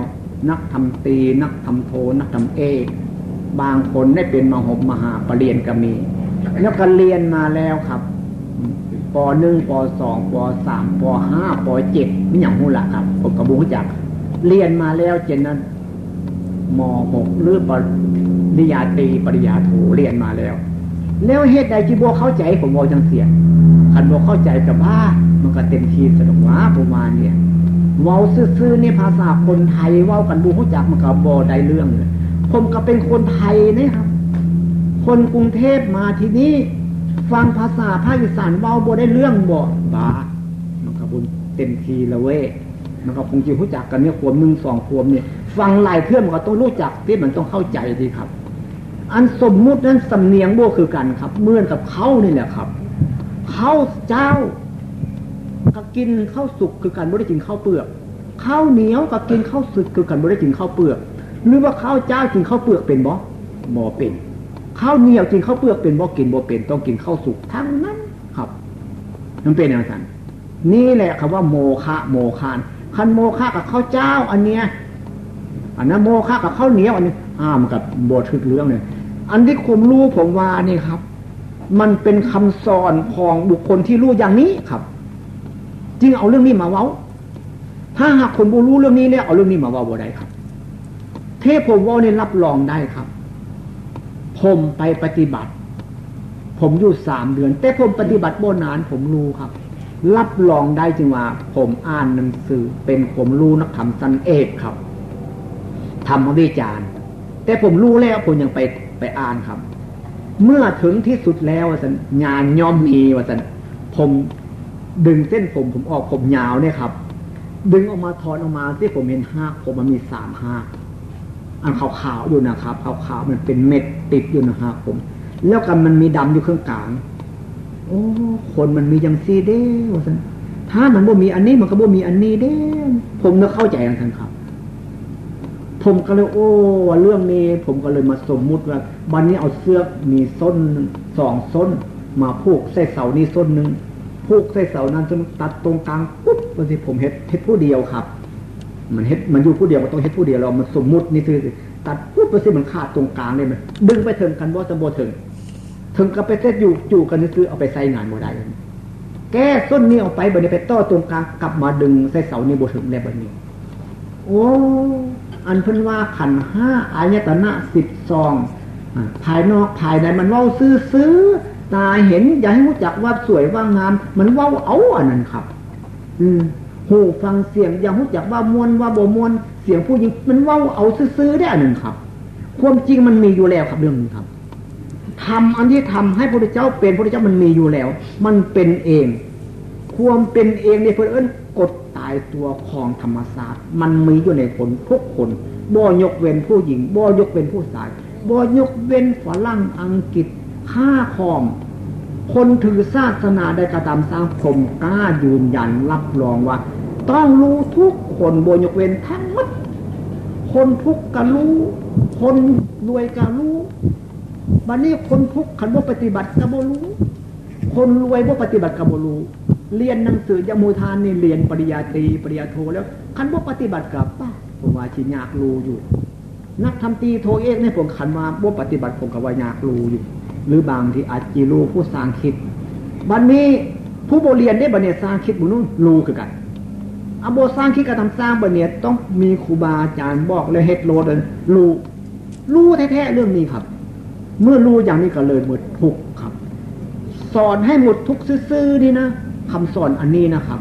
นักทำตี นักทำโท นักทำเอกบางคนได้เป็นมหบมหาปรริญญาก็มี แล้วก็เรียนมาแล้วครับปหนึ่งปสองปสามปห้าปเจ็ดนี่อย่างหูละครับผมกระบุงจัก เรียนมาแล้วเจนนั้นมหกหรือปริญญาตรีปริญญาโทเรียนมาแล้ว แล้วเหตุใดที่บัวเข้าใจผมบอกจังเสียขันบัวเข้าใจกับบ้ามันก็เต็มทีสนุกว่าประมาณเนี่ยเว้าซื่อๆนี่ภาษาคนไทยเว้ากันบูฮู้าจักมันก็บ่ได้เรื่องเลยผมก็เป็นคนไทยนี่ครับ คนกรุงเทพมาที่นี่ฟังภาษาภาคอีสานเว้าบ่ได้เรื่องบ่บ้ามันก็บุญเต็มทีละเว้ยมันก็คงจะรู้จักกันเนี่ยขวมหนึ่งสองขวมเนี่ยฟังหลายเพื่อนมันก็ต้องรู้จักที่มันต้องเข้าใจดีครับ อันสมมุตินั้นสำเนียงโบคือกันครับเมื่อนกับเขานี่แหละครับข้าวเจ้าก็กินข้าวสุกคือกันไม่ได้กินข้าวเปลือกข้าวเหนียวก็กินข้าวสุกคือกันไม่ได้กินข้าวเปลือกหรือว่าข้าวเจ้ากินข้าวเปลือกเป็นบ่บ่เป็นข้าวเหนียวกินข้าวเปลือกเป็นบ่กินบ่เป็นต้องกินข้าวสุกทั้งนั้นครับมันเป็นอย่างนั้นนี่แหละคำว่าโมคะโมคานคันโมคะกับข้าวเจ้าอันเนี้ยอันนั้นโมคะกับข้าวเหนียวอันนี้อ้ามกับบททึกเรื่องเลย อันที่ผมรู้ผมว่านี่ครับ มันเป็นคำสอนของบุคคลที่รู้อย่างนี้ครับ จึงเอาเรื่องนี้มาเว้า ถ้าหากคนบูรู้เรื่องนี้เนี่ยเอาเรื่องนี้มาเว้าบ่ได้ครับ เทพผมว่าเนี่ยรับรองได้ครับ ผมไปปฏิบัติ ผมอยู่สามเดือน แต่ผมปฏิบัติโบนาน ผมรู้ครับ รับรองได้จึงว่า ผมอ่านหนังสือเป็นผมรู้นักธรรมสันเอกครับธรรมวิจารณ์แต่ผมรู้แล้วผมยังไป ไปอ่านครับ เมื่อถึงที่สุดแล้วว่าสันงานย่อมมีว่าสันผมดึงเส้นผมผมออกผมยาวเนี่ยครับ ดึงออกมาถอนออกมาที่ผมเห็นห้าผมมันมีสามห้าอันขาวๆอยู่นะครับขาวๆมันเป็นเม็ดติดอยู่นะครับผม แล้วกันมันมีดำอยู่เครื่องกลางโอ้คนมันมีอย่างซีเด้ว่าสันถ้ามันบ่มีอันนี้มันก็บ่มีอันนี้เด้ ผมนึกเข้าใจอย่างนั้นครับ ผมก็เลยโอ้ว่าเรื่องนี้ผมก็เลยมาสมมุติว่า วันนี้เอาเสื้อมีส้นสองส้น มาผูกใส่เสานี้ส้นหนึ่งผูกใส่เสานั้นจนตัดตรงกลางปุ๊บวันที่ผมเฮ็ดเฮ็ดผู้เดียวครับ มันเฮ็ดมันอยู่ผู้เดียวมันต้องเฮ็ดผู้เดียวเรามันสมมุตินี่คือตัดปุ๊บวันที่มันขาดตรงกลางเลยมันดึงไปถึงกันว่าจะโบถึงถึงก็ไปเซตอยู่จู่กันนี่คือเอาไปใส่งานโมได้แก้ส้นนี้ออกไปบันนี้ไปต่อตรงกลางกลับมาดึงใส่เสานี่โบถึงในบันนี้ โอ้ อันเพิ่นว่าขันห้าอายตนะสิบซองภายนอกภายในมันเว้าซื้อซื้อตาเห็น อย่าให้รู้จักว่าสวยว่างาม มันเว้าเอาอันนั้นครับ อืมหูฟังเสียงอย่ารู้จักว่ามวนว่าบ่มวนเสียงผู้หญิงมันเว้าเอาซื้อได้อันนั้นครับ ความจริงมันมีอยู่แล้วครับเรื่องนี้ครับทำอันที่ทำให้พระเจ้าเป็นพระเจ้ามันมีอยู่แล้ว มันเป็นเอง ความเป็นเองในเพื่อนกฎายตัวของธรรมศาสตร์ มันมีอยู่ในคนทุกคนบ่ยกเว้นผู้หญิงบ่ยกเว้นผู้ชายบ่ยกเว้นฝรั่งอังกฤษค่าคอม คนถือศาสนาได้กระทำสร้างผมกล้ายืนยันรับรองว่า ต้องรู้ทุกคนบ่ยกเว้นทั้งหมดคนทุกข์ก็รู้ คนรวยก็รู้บัดนี้คนทุกข์ขันบ่ปฏิบัติก็บ่รู้ คนรวยบ่ปฏิบัติก็บ่รู้ เรียนหนังสือยมูทานนี่เรียนปริญญาตรีปริญญาโทแล้วขันบ่ปฏิบัติกับป้าผมว่าชิยากรู้อยู่ นักทำตีโทเอกเนี่ยผมขันมาบ่ปฏิบัติผมกับว่ายากรู้อยู่ หรือบางที่อาจจีรู้ผู้สร้างคิดบัดนนี้ผู้โบเรียนได้บันเนี่ยสร้างคิดบุนู้นรู้คือกันอาโบสร้างคิดกระทำสร้างบันเนี่ยต้องมีครูบาอาจารย์บอกเลยเฮ็ดโลดเลยรู้รู้แท้ๆเรื่องนี้ครับ เมื่อรู้อย่างนี้ก็เลยหมดทุกครับ สอนให้หมดทุกซื่อๆนี่นะ คำสอนอันนี้นะครับ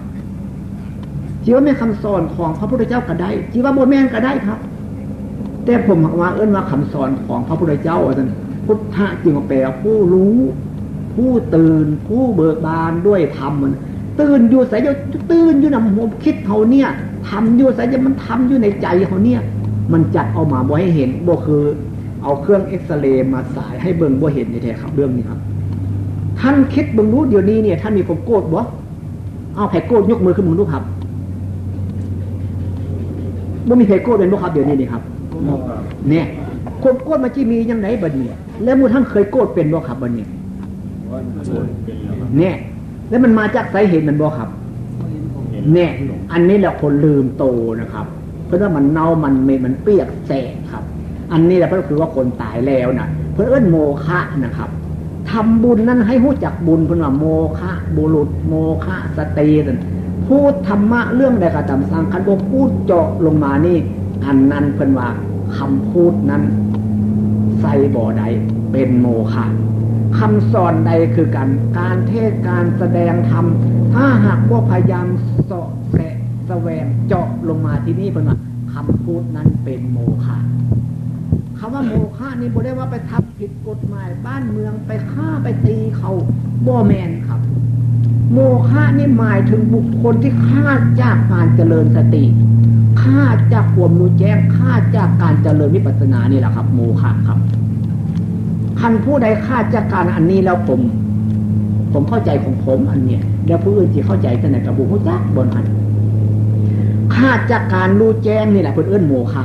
จีว่าแม่คำสอนของพระพุทธเจ้าก็ได้จีว่าโบแม่นก็ได้ครับ แต่ผมว่าเอื้นว่าคำสอนของพระพุทธเจ้าอาจารย์พุทธะจึงแปลผู้รู้ ผู้ตื่น ผู้เบิกบานด้วยธรรมมันตื่นอยู่ใส่ยตื่นอยู่นำหัวคิดเขาเนี่ยทำอยู่ใส่ยมันทำอยู่ในใจเขาเนี่ย มันจัดเอามาบ่ให้เห็นบ่คือ เอาเครื่องเอ็กซเรย์มาสายให้เบิ่งบ่เห็นในแท้ครับเรื่องนี้ครับ ท่านคิดบิ่งรู้เดี๋ยวนี้เนี่ยท่านมีความโกรธบ่เอาแผ่โกรธยกมือขึ้นมึงดูครับบ่มีแผ่โกรธเป็นบ่ครับเดี๋ยวนี้นี่ครับเนี่ยความโกรธมันจะมียังไงบัดนี้แล้วมูท่านเคยโกรธเป็นบ่ครับบัดนี้เนี่ย แล้วมันมาจากสาเหตุมันบ่ครับเนี่ยอันนี้แหละคนลืมโตนะครับ เพราะว่ามันเน่ามันเมมันเปียกแสบครับ อันนี้แหละก็คือว่าคนตายแล้วนะเพื่อเอิ้นโมฆะนะครับ ทำบุญนั้นให้หู้จักบุญเพื่อนว่าโมฆะบุรุษโมฆะสตรีนั่นพูดธรรมะเรื่องใดกระทำสร้างคันบพูดเจาะลงมานี่ อันนั้นเพื่อนว่าคำพูดนั้น ใส่บ่อใดเป็นโมฆะคำสอนใดคือการการเทศการแสดงธรรมถ้าหากว่าพยายามเสาะแสะแสวงเจาะลงมาที่นี่เป็นว่าคำพูดนั้นเป็นโมฆะ คำว่าโมฆะนี่บ่ได้ว่าไปทำผิดกฎหมายบ้านเมืองไปฆ่าไปตีเขาบ่แมนครับ โมฆะนี่หมายถึงบุคคลที่ฆ่าจากการเจริญสติฆ่าจากความรู้แจ้งฆ่าจากการเจริญวิปัสสนานี่แหละครับ โมฆะครับคันผู้ใดฆ่าจากการอันนี้แล้วผม ผมเข้าใจของผมอันเนี้ยแล้วผู้อื่นที่เข้าใจแต่ไหนกับบุคคลจักบนอันฆ่าจากการรู้แจ้งนี่แหละคนเอื้นโมฆะ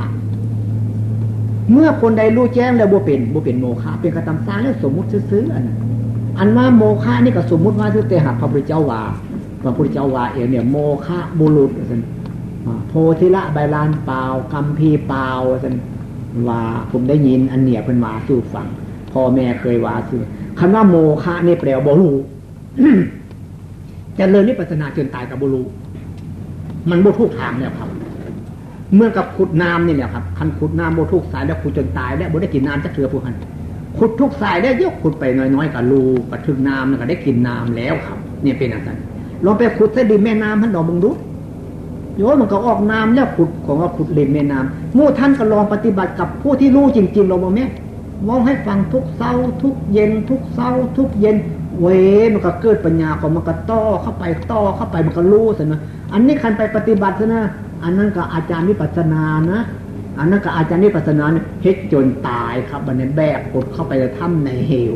เมื่อคนใดรู้แจ้งแล้วบ่เป็นบ่เป็นโมฆะเป็นกระทำสร้างแล้วสมมุติซื้ออันอันว่าโมฆะนี่ก็สมมุติว่าที่เตหักพระพุทธเจ้าว่าพระพุทธเจ้าว่าเองเนี่ยโมฆะบุรุษสันโพธิละใบลานเปล่ากัมพีเปล่าสันว่าผมได้ยินอันเนี่ยเป็นว่าสู่ฟังพ่อแม่เคยว่าสู่คำว่าโมฆะนี่แปลว่าบรู้จะเริญนิพพานาจนตายกับบุรุมันบุทุกทางแล้วครับ เมื่อกับขุดน้ำนี่แหละครับคันขุดน้ำบุทุกสายแล้วขุดจนตายแล้วบุได้กินน้ำจะเถือผู้พันขุดทุกสายได้ยกขุดไปน้อยๆกับรูกับถึงน้ำแล้วก็ได้กินน้ำแล้วครับ เนี่ยเป็นอย่างนั้นลองไปขุดเส้นดินแม่น้ำท่านลองมึงดูโยมมันก็ออกน้ำแล้วขุดของว่าขุดเลนแม่น้ำมู่ท่านก็ลองปฏิบัติกับผู้ที่รู้จริงๆลองมาแม่มองให้ฟังทุกเศร้าทุกเย็น ทุกเศร้าทุกเย็น เวมันก็เกิดปัญญาของมันก็ต่อเข้าไปต่อเข้าไปมันก็รู้สินะอันนี้คันไปปฏิบัตินะ อันนั้นก็อาจารย์วิปัสนานะอันนั้นก็อาจารย์วิปัสนาเฮ็ดจนตายครับบันในแบกกดเข้าไปในถ้ำในเหว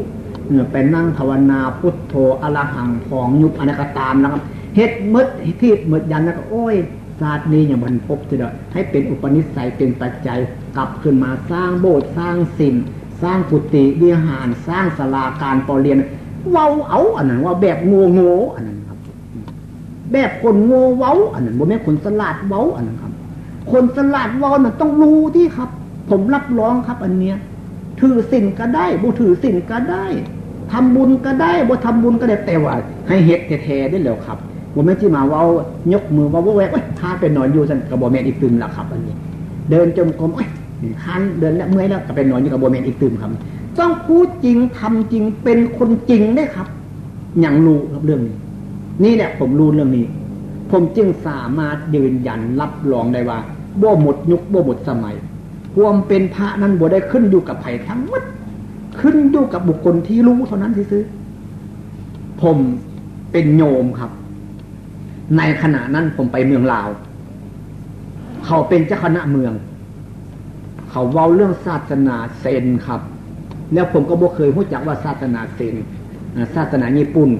เนี่ยไปนั่งภาวนาพุทโธอรหังของยุบอนักตามนะครับเฮ็ดมืดที่มืดยันแล้วก็โอ้ยศาสตร์นี้อย่างมันพบจะได้ให้เป็นอุปนิสัยเป็นปัจจัยกลับขึ้นมาสร้างโบสถ์สร้างสิ่งสร้างกุฏิวิหารสร้างศาลาการปรเรียนเว้าเอาอันนั้นว่าแบบโง่โง่อันนั้น แบบคนโง่เว้า อันนั้นบ่แม่คนสลาดเว้าอันนั้นครับ คนสลาดเว้ามันต้องรู้ที่ครับ ผมรับรองครับ อันเนี้ย ถือสินก็ได้บ่ถือสินก็ได้ทำบุญก็ได้บ่ทำบุญก็ได้แต่ว่า ให้เฮ็ดแท้ๆได้แล้วครับบ่แม่ที่มาเว้ายกมือว่าแวกพาไปนอนอยู่ซั่นก็บ่แม่อีกตึมละครับ อันนี้ เดินจมกรมเอ้ยคันเดินแล้วเมื่อยแล้วก็ไปนอนอยู่กับบ่แม่นอีกตึมครับ ต้องพูดจริงทำจริงเป็นคนจริงได้ครับ อย่างรู้ครับเรื่องนี้ นี่แหละผมรู้เรื่องนี้ ผมจึงสามารถยืนยันรับรองได้ว่าบ่หมดยุคบ่หมดสมัยความเป็นพระนั้นบ่ได้ขึ้นอยู่กับไผ่ทั้งหมดขึ้นอยู่กับบุคคลที่รู้เท่านั้นซื้อ ผมเป็นโยมครับ ในขณะนั้นผมไปเมืองลาว เขาเป็นเจ้าคณะเมือง เขาเว้าเรื่องศาสนาเซนครับ แล้วผมก็บ่เคยรู้จักว่าศาสนาเซนศาสนาญี่ปุ่น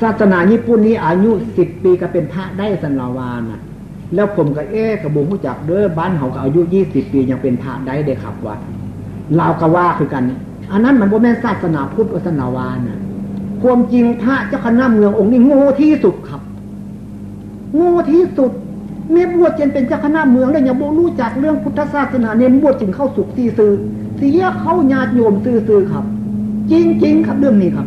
ศาสนาญี่ปุ่นนี้อายุสิบปีก็เป็นพระได้สันลาวานะแล้วผมก็เอ๊ะกระบุรู้จักเด้อบ้านเขาก็อายุยี่สิบปียังเป็นพระได้เด้ครับว่าลาวกว่าคือกัน อันนั้นมันโบแม่ศาสนาพุทธสันลาวานะความจริงพระเจ้าคณะเมืององค์นี้โง่ที่สุดครับโง่ที่สุดเมื่อบวชเจนเป็นเจ้าคณะเมืองแล้วยังบ่รู้จักเรื่องพุทธศาสนาเน้นบวชจึงเข้าสุขซีซื้อเสียเข้าญาติโยมซื้อๆครับ จริงๆครับเรื่องนี้ครับ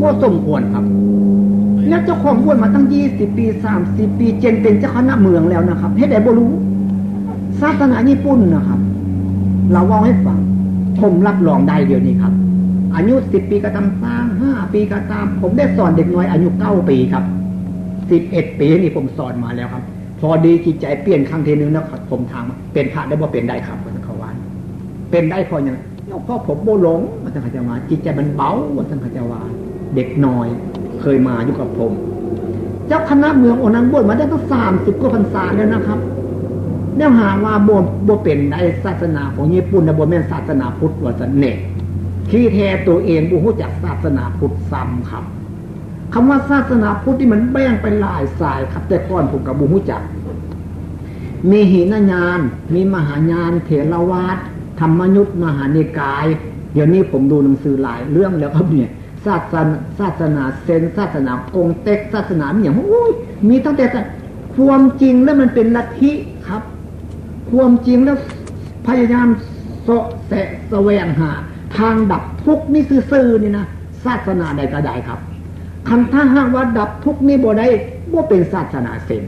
บ่สมควรครับ แล้วเจ้าของบวชมาตั้งยี่สิบปีสามสิบปีเจนเป็นเจ้าคณะเมืองแล้วนะครับให้ได้บ่รู้ศาสนาญี่ปุ่นนะครับ เราว่าให้ฟัง ผมรับรองได้เดี๋ยวนี้ครับ อายุสิบปีก็ตามสร้างห้าปีก็ตาม ผมได้สอนเด็กน้อยอายุเก้าปีครับสิบเอ็ดปีนี่ผมสอนมาแล้วครับ พอดีจิตใจเปลี่ยนครั้งทีนึงแล้วผมทางเป็นพระได้บ่เป็นได้ครับมันเขาว่าเป็นได้พออย่าง เพราะผมโบหลงมันสังขจาวาจิตใจมันเบามันสังขจาวาเด็กน้อย เคยมาอยู่กับผม เจ้าคณะเมืองอนังบวชมาได้ตั้งสามสิบกว่าพรรษาแล้วนะครับเนี่ยหาว่าโบโบเป็นในศาสนาของญี่ปุ่นนะโบแม่นศาสนาพุทธวัสเนกที่แท้ตัวเองบูรู้จักศาสนาพุทธซ้ำครับคำว่าศาสนาพุทธที่มันแบ่งไปหลายสายครับ แต่ก่อนผมกับบูรู้จักมีหินญาณมีมหายานเถรวาท ธรรมยุทธมหานิกาย เดี๋ยวนี้ผมดูหนังสือหลายเรื่องแล้วครับเนี่ยศาสนาศาสนาเซนศาสนากงเต็กศาสนาอย่างโอ้ยมีตั้งแต่ความจริงแล้วมันเป็นลัทธิครับ ความจริงแล้วพยายามโสแสะแสวงหา ทางดับทุกนี่ซื่อๆนี่นะศาสนาใดก็ได้ครับคันถ้าหากว่าดับทุกนี่บ่ได้บ่เป็นศาสนาเซน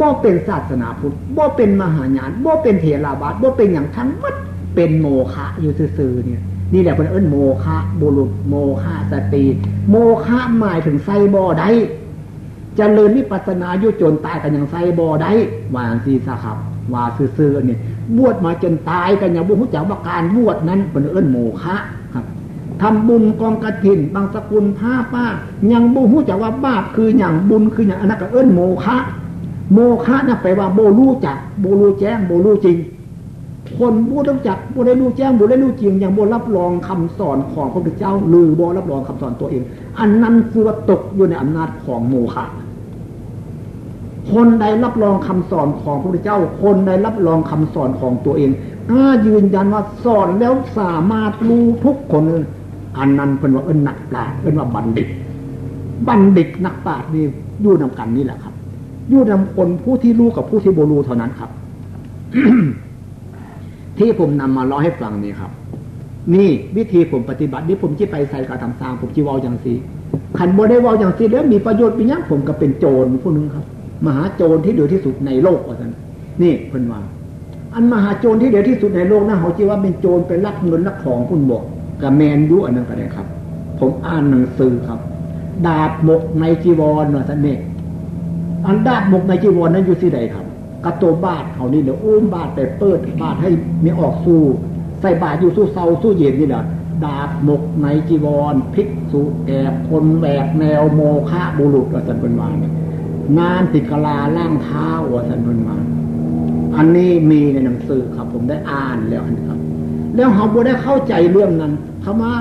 บ่เป็นศาสนาพุทธบ่เป็นมหายานบ่เป็นเทราบาทบ่เป็นอย่างทั้งหมด เป็นโมฆะอยู่ซื่อเนี่ย นี่แหละเป็นเอิ้นโมฆะบุรุษโมฆะสติโมฆะหมายถึงไซบ่ได้จะเริญวิปัสนายุจนตายกันอย่างไซบอได้วางซีสครับว่าซื่อๆนี่บวชมาจนตายกันอย่างบุหุจักว่าการบวชนั้นเป็นเอิ้นโมฆะครับทำบุญกองกระถินบางสกุลผ้าป้ายังบุหุจักว่าบาปคืออย่างบุญคืออย่างอันนั้นก็เอิ้นโมฆะโมฆะนั่นแปลว่าโบรู้จักโบรู้แจ้งโบรู้จริง คนบูต้องจักบูได้รู้แจ้งบูได้รู้จริงอย่างบูรับรองคำสอนของพระพุทธเจ้า หรือบูรับรองคำสอนตัวเอง อันนั้นคือว่าตกอยู่ในอำนาจของโมฆะคนใดรับรองคำสอนของพระพุทธเจ้า คนใดรับรองคำสอนของตัวเองกล้ายืนยันว่าสอนแล้วสามารถรู้ทุกคนอันนั้นเป็นว่าเอินนักปราชญ์เอินว่าบัณฑิต บัณฑิตนักปราชญ์นี่อยู่นำกันนี่แหละครับอยู่นำคนผู้ที่รู้กับผู้ที่โบรู้เท่านั้นครับ ที่ผมนำมาเล่าให้ฟังนี่ครับ นี่วิธีผมปฏิบัตินี่ผมที่ไปใส่การทำสร้างผมจีวอลอย่างซีขันโบได้วอลอย่างซีแล้วมีประโยชน์ปีนี้ผมก็เป็นโจรผู้นึงครับ มหาโจรที่เดือดที่สุดในโลกว่าสันนี่เพิ่นว่าอันมหาโจรที่เดือดที่สุดในโลกนะเขาจีว่าเป็นโจรเป็นลักเงินลักของคุณบอกกับแมนยุอันนั้นก็ได้ครับ ผมอ่านหนังสือครับ ดาบหมกในจีวรว่าสันนี่อันดาบหมกในจีวรนั้นอยู่ที่ใดครับกระโตบาทเขานี่เดี๋ยวอุ้มบาทไป เปิดบาทให้มีออกสู้ใส่บาทอยู่สู้เศร้าสู้เย็นนี่แหละดาบหมกในจีวรภิกษุแอบคนแบกแนวโมฆะบุรุษว่าสันเป็นวานนานติกลาล่างเท้าว่าสันเป็นวาอันนี้มีในหนังสือครับ ผมได้อ่านแล้วนะครับ แล้วเขาบ่ได้เข้าใจเรื่องนั้นคำว่า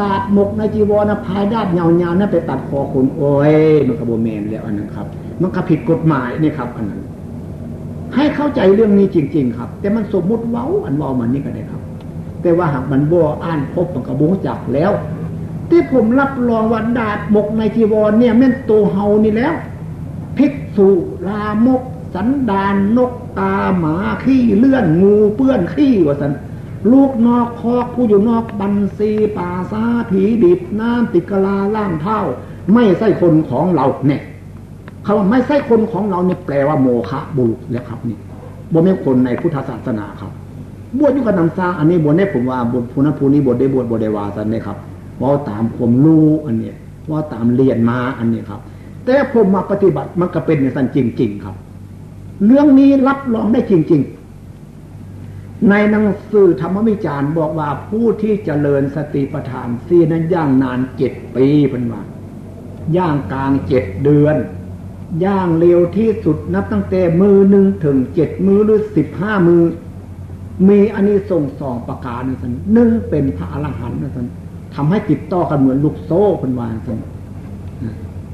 ดาบหมกในจีวรนะพายดาบเงาๆนั่นไปตัดคอคนโอ้ยมันกระโบแมนแล้วอันนั้นครับ มันก็ผิดกฎหมายนี่ครับ อันนั้น ให้เข้าใจเรื่องนี้จริง ๆ ครับ แต่มันสมมุติเว้าอันเว้ามันนี่ก็ได้ครับ แต่ว่าหากมันบ่อ่านพบมันกระบุจักแล้ว ที่ผมรับรองว่าดาบหมกในจีวรเนี่ยแม่นตัวเฮานี่แล้วภิกษุลามก สันดานนกตาหมาขี้เลื่อนงูเปื้อนขี้ว่าสันลูกนอกคอกผู้อยู่นอกบันซีป่าซาผีดิบน้ำติกลาล่างเท่า ไม่ใช่คนของเราเนี่ย คำว่าไม่ใช่คนของเราเนี่ยแปลว่าโมฆะบุรุษแล้วครับนี่บ่ไม่คนในพุทธศาสนาครับ บวชอยู่กับนำซาอันนี้บวชได้ผมว่าบวชผู้นั้นผู้นี้บวชได้บวชบวชได้วาสันนี่ครับว่าตามผมรู้อันเนี้ยว่าตามเรียนมาอันนี้ครับ แต่ผมมาปฏิบัติมันก็เป็นอย่างนั้นจริง ๆ ครับ เรื่องนี้รับรองได้จริง ๆในหนังสือธรรมวิจารณ์บอกว่าผู้ที่เจริญสติปัฏฐานสี่นั้นย่างนานเจ็ดปีเป็นว่าย่างกลางเจ็ดเดือน ย่างเร็วที่สุดนับตั้งแต่มือหนึ่งถึงเจ็ดมือหรือสิบห้ามือ มีอันนี้ส่งสองประการนะท่านหนึ่งเป็นพระอรหันต์นะท่านทำให้ติดต่อกันเหมือนลูกโซ่เป็นวานท่าน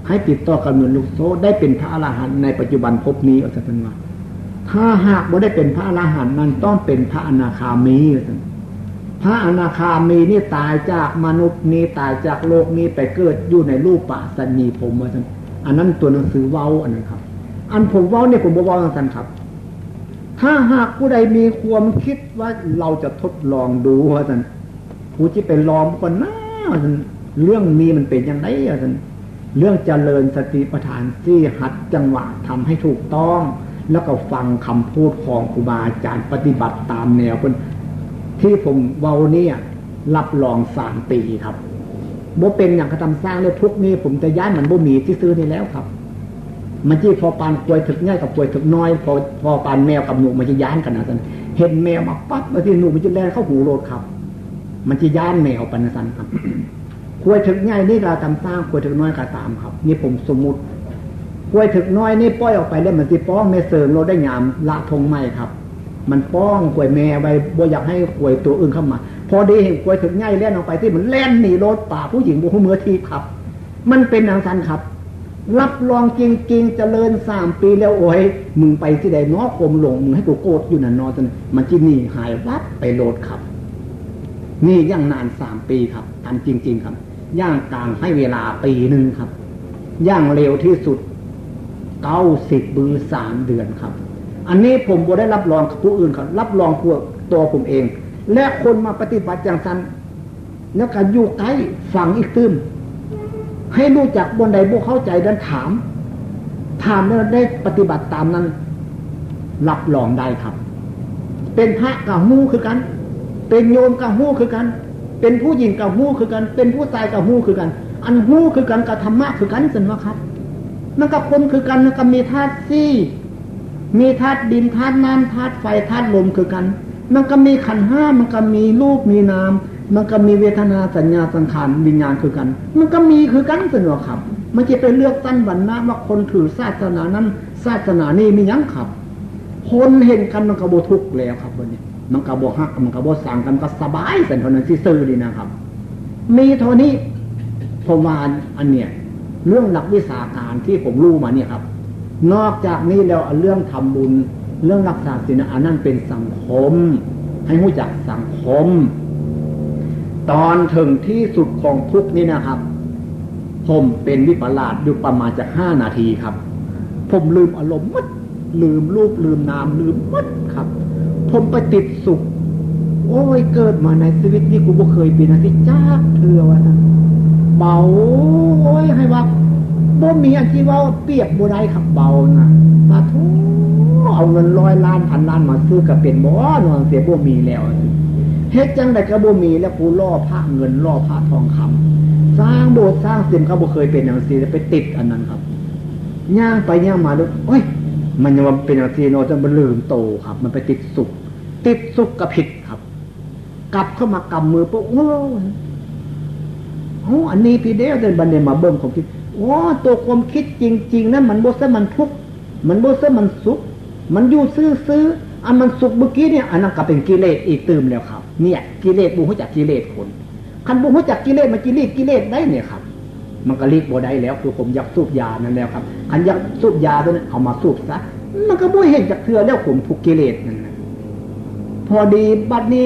ให้ติดต่อกันเหมือนลูกโซ่ได้เป็นพระอรหันต์ในปัจจุบันภพนี้อาจารย์เป็นว่าถ้าหากว่าได้เป็นพระอรหันต์นั้นต้องเป็นพระอนาคามีอาจารย์พระอนาคามีนี่ตายจากมนุษย์นี้ตายจากโลกนี้ไปเกิดอยู่ในรูปปัสัญญีผมอาจารย์ อันนั้นตัวหนังสือเว้าอันนั้นครับ อันผมเว้าเนี่ยผมบอกว่าอาจารย์ครับ ถ้าหากผู้ใดมีความคิดว่าเราจะทดลองดูว่าท่านผู้ที่เป็นลองคนหน้าเรื่องนี้มันเป็นยังไงอะท่านเรื่องเจริญสติปัฏฐานที่หัดจังหวะทำให้ถูกต้อง แล้วก็ฟังคำพูดของครูบาอาจารย์ปฏิบัติตามแนวคนที่ผมเว้าเนี่ยรับรองสามปีครับ บ่เป็นอย่างกระทำสร้างเลยทุกนี้ผมจะย้ายมันบ่มีที่ซื้อนี่แล้วครับ มันที่พอปานป่วยถึกง่ายกับป่วยถึกน้อย พอพอปานแมวกับหนูมันจะย้านกันนะท่านเห็นแมวมาปั๊บมาที่หนูมันจะแล่เข้าหูโลดครับ มันจะย้านแมวปันสันครับป่วยถึกง่ายนี่เราทำสร้างป่วยถึกน้อยก็ตามครับ นี่ผมสมมติป่วยถึกน้อยนี่ป้อยออกไปแล้วมันจะป้องในเสริมเราได้ยามละทงไม้ครับ มันป้องป่วยแม่ไว้บ่อยากให้ป่วยตัวอื่นเข้ามา พอดีเห็นป่วยถึกง่ายแล่นออกไปที่มันแล่นหนีรถป่าผู้หญิงบุกมือทีครับ มันเป็นอย่างนั้นครับ รับรองจริงๆเจริญสามปีแล้วโอ้ยมึงไปที่ใดน้อคมหลงมึงให้กูโกรธอยู่นั่นนอจนมันจีนี่หายวัดไปโลดครับ นี่ย่างนานสามปีครับทำจริง ๆ ครับ ย่างกลางให้เวลาปีหนึ่งครับ ย่างเร็วที่สุดเก้าสิบบือสามเดือนครับ อันนี้ผมบ่ได้รับรองกับผู้อื่นครับ รับรองพวกตัวผมเอง และคนมาปฏิบัติอย่างนั้นแล้วก็อยู่ใกล้ฝังอีกตื้มให้รู้จักบนใดบุเข้าใจดันถาม ถามแล้วได้ปฏิบัติตามนั้นรับรองได้ครับ เป็นพระกับหู้คือกัน เป็นโยมกับหู้คือกัน เป็นผู้หญิงกับหู้คือกัน เป็นผู้ชายกับหู้คือกัน อันหู้คือกันกับธรรมะคือกันสินวะครับ มันก็คนคือกันมันก็มีธาตุซี่ มีธาตุดินธาตุน้ำธาตุไฟธาตุลมคือกัน มันก็มีขันห้ามันก็มีรูปมีนาม มันก็มีเวทนาสัญญาสังขารวิญญาณคือกัน มันก็มีคือกันสนุกครับ มันจะไปเลือกตั้นวันนะว่าคนถือศาสนานั้น ศาสนานี้มียังครับ คนเห็นกันมันก็บทุกแล้วครับวันนี้ มันก็บหักมันก็บสั่งกันก็สบายสันเท่านั้นที่ซื้อดีนะครับ มีเท่านี้ผมว่าอันเนี้ยเรื่องหลักวิสาการที่ผมรู้มาเนี่ยครับ นอกจากนี้แล้วเรื่องทำบุญ เรื่องรักษาศีลอันนั้นเป็นสังคม ให้รู้จักสังคม ตอนถึงที่สุดของทุกนี้นะครับ ผมเป็นวิปลาสอยู่ประมาณจะห้านาทีครับ ผมลืมอารมณ์มัดลืมรูปลืมนามลืมมัดครับ ผมไปติดสุข โอ้ยเกิดมาในชีวิตนี้กูบ่เคยเป็นอะไรจ้าเธอวะนะเบาโอ้ยให้ว่าบ่มีอันที่ว่าเปียกบ่ได้ครับเบานะปาทู เอาเงินร้อยล้านพันล้านมาซื้อกับเป็นบ่นอนเสียบ่มีแล้วเฮ็ดจังไดก็บ่มีแล้วกูล่อพระเงินล่อพระทองคำสร้างโบสถ์สร้างเสียงเขาบ่เคยเป็นอย่างนี้ไปติดอันนั้นครับย่างไปย่างมาดูโอ้ย มันยังเป็นอย่างนี้โนจนมันลืมโตครับ มันไปติดสุข ติดสุขกับผิดครับ กลับเข้ามากำมือปุ๊บโอ้โหอันนี้พี่เดียวเดินบันเดมาเบิ่มผมคิดโอ้ตัวความคิดจริง ๆนั้นมันโบซมันทุกข์มันโบซมันสุข มันอยู่ซื้อๆอันมันสุขเมื่อกี้เนี่ยอันนั้นก็เป็นกิเลสอีกตื่มแล้วครับ เนี่ย กิเลสบูหุจักกิเลสคนคันบูหุจักกิเลสมันกิเลสกิเลสได้เนี่ยครับ มันก็รีบบ่ได้แล้ว คือผมอยากสูบยานั่นแล้วครับคันอยากสูบยาตัวนั้นเอามาสูบซะมันก็บ่เห็นจากเถื่อแล้วผมถูกกิเลสนั่นนะพอดีบัดนี้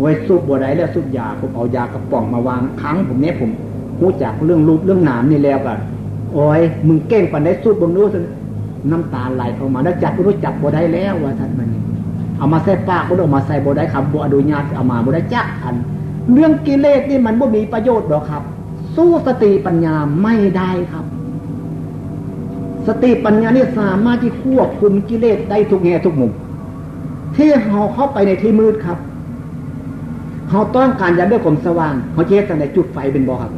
ไว้สูบบ่ได้แล้วสูบยาผมเอายากระป๋องมาวางครั้งผมเนี้ยผมรู้จักเรื่องรูปเรื่องหนามนี่แล้วกันโอ้ยมึงเก่งปันได้สูบบนนู้น น้ำตาไหลเข้ามาแล้วจับรู้จักบ่ได้แล้วว่าท่านมันเอามาใส่ปากบ่ได้เอามาใส่บ่ได้ครับบ่อนุญาตเอามาบ่ได้จักทัน เรื่องกิเลสนี่มันบ่มีประโยชน์หรอกครับ สู้สติปัญญาไม่ได้ครับ สติปัญญานี่สามารถที่ควบคุมกิเลสได้ทุกแง่ทุกมุมที่เราเข้าไปในที่มืดครับเขาต้องการยากได้ความสว่างเขาเจ๊กันในจุดไฟเป็นบ่ครับ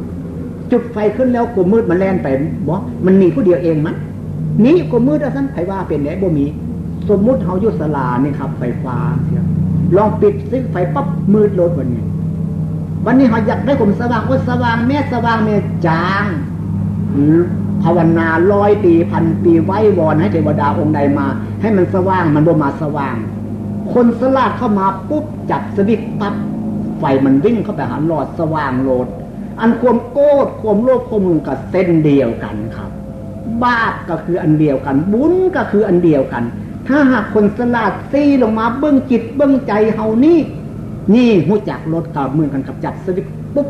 จุดไฟขึ้นแล้วกลมมืดมันแล่นไปบ่มันมีผู้เดียวเองมั้ย นี้กลมมืดท่านไผว่าเป็นไหนบ่มี สมมุติเขายุสลานี่ครับ ไฟฟ้าเสียลองปิดซิไฟปั๊บมืดลดวันนี้ วันนี้เขาอยากได้ความสว่างก็สว่างแม่สว่างแม่จางภาวนาร้อยปีพันปีไว้วอนให้เทวดาองค์ใดมา ให้มันสว่างมันบ่มาสว่าง คนสลาดเข้ามาปุ๊บจับสวิตปั๊บไฟมันวิ่งเข้าไปหาหลอดสว่างโลด อันความโกรธความโลภความมึงกับเส้นเดียวกันครับ บาปก็คืออันเดียวกัน บุญก็คืออันเดียวกัน ถ้าหากคนสลาดซีลงมาเบื้องจิตเบื้องใจเฮานี่ นี่หูจักรถกับเมืองกันกับจับสวิตปุ๊บ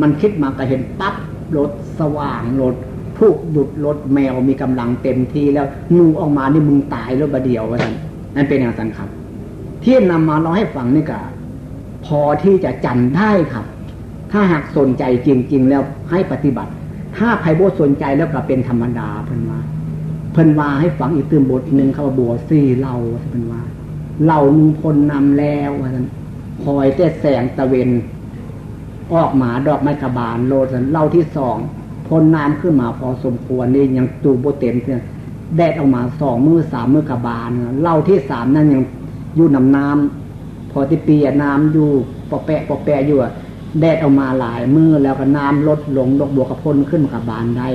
มันคิดมาก็เห็นปั๊บรถสว่างรถผูกหยุดรถแมวมีกำลังเต็มทีแล้วงูออกมานี่มึงตายรถบะเดียวว่าท่านนั่นเป็นอย่างนั้นครับ ที่นำมาเล่าให้ฟังนี่ก็พอที่จะจำได้ครับ ถ้าหากสนใจจริง ๆ แล้วให้ปฏิบัติ ถ้าใครโบสนใจแล้วก็เป็นธรรมดาเพิ่นว่าเพิ่นว่าให้ฟังอีกตื่นบทหนึ่งเขาบัวซี่เราเพิ่นว่าเรามีพลนำแล้วว่าท่นคอยแต่แสงตะเวนออกหมาดอกไม้กระบาลโลดเล่าที่สองพลน้ำขึ้นมาพอสมควรนี่ยังจูโบเต็มเนี่ยแดดออกมาสองมือสามมือกระบาลเล่าที่สามนั่นยังอยู่น้ำน้ำพอที่เปียน้ำอยู่ปอแปะปอแปะอยู่ แดดออกมาหลายมือแล้วก็น้ำลดลงดอกบัวกระพ้นขึ้นกระบาลได้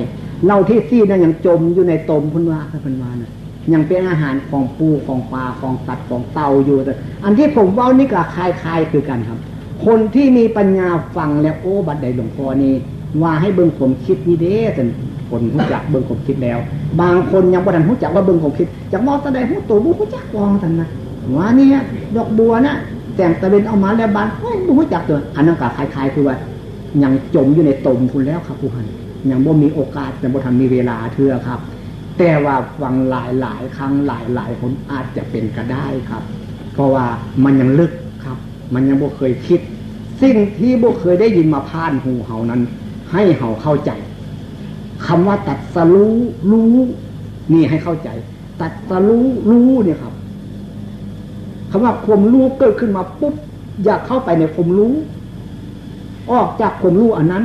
เล่าที่ซี่นั่นยังจมอยู่ในตมพุนว่าพันวานะยังเป็นอาหารของปูของปลาของสัตว์ของเต่าอยู่แต่อันที่ผมว่านี่ก็คลายๆคือกันครับ คนที่มีปัญญาฟังแล้วโอ้บัดใดหลวงพ่อนี่ว่าให้เบิ่งผมคิดนี่เด้จนคนรู้จักเบิ่งผมคิดแล้ว บางคนยังบ่ทันรู้จักว่าเบิ่งผมคิดจากมอตะไดหูตัวบุรู้จักวองทันนะว่านี่ดอกบัวนะ แต่งตะเวนเอามาแล้วบานเฮ้ยบุรู้จักตัวอันนั้นก็คล้ายๆคือว่ายังจมอยู่ในตมคุณแล้วครับผู้พันยังบ่มีโอกาสแต่บ่ทันมีเวลาเทื่อครับ แต่ว่าฟังหลายหลายครั้งหลายหลายคนอาจจะเป็นก็ได้ครับ เพราะว่ามันยังลึกครับ มันยังบ่เคยคิด สิ่งที่บ่เคยได้ยินมาผ่านหูเฮานั้น ให้เฮาเข้าใจคำว่าตัดสรู้รู้ นี่ให้เข้าใจ ตัดสรู้รู้เนี่ยครับ คำว่าความรู้เกิดขึ้นมาปุ๊บอยากเข้าไปในความรู้ ออกจากความรู้อันนั้น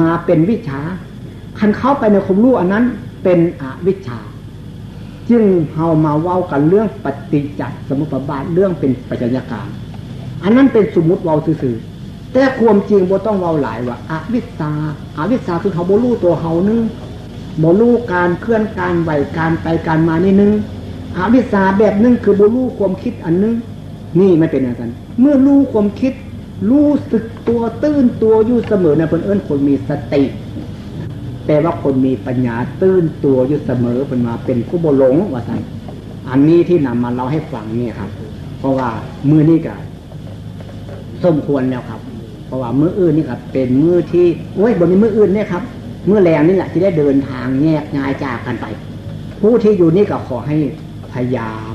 มาเป็นวิชาคันเข้าไปในความรู้อันนั้น เป็นอวิชชาจึงเฮามาเว้ากันเรื่องปฏิจจสมุปบาทเรื่องเป็นปัจจัยการอันนั้นเป็นสมมุติเว้าซื่อๆแต่ความจริงบ่ต้องเว้าหลายว่าอวิชชาอวิชชาคือเขาบ่รู้ตัวเฮานึงบ่รู้การเคลื่อนการไหวการไปการมานี่นึง อวิชาแบบนึงคือบ่รู้ความคิดอันนึง นี่ไม่เป็นอย่างนั้นเมื่อรู้ความคิด รู้สึกตัวตื้นตัวอยู่เสมอในเพิ่นเอิ้นคนมีสติแปลว่าคนมีปัญญาตื้นตัวอยู่เสมอเป็นมาเป็นผู้บหลงว่าสันอันนี้ที่นำมาเล่าให้ฟังเนี่ยครับ เพราะว่ามือนี้ก็สมควรแล้วครับ เพราะว่ามืออื่นนี่ครับ เป็นมือที่โอ้ยบนนี้มืออื่นเนี่ยครับมือแรงนี่แหละที่ได้เดินทางแยกง่ายจากกันไป ผู้ที่อยู่นี่ก็ขอให้ พยายาม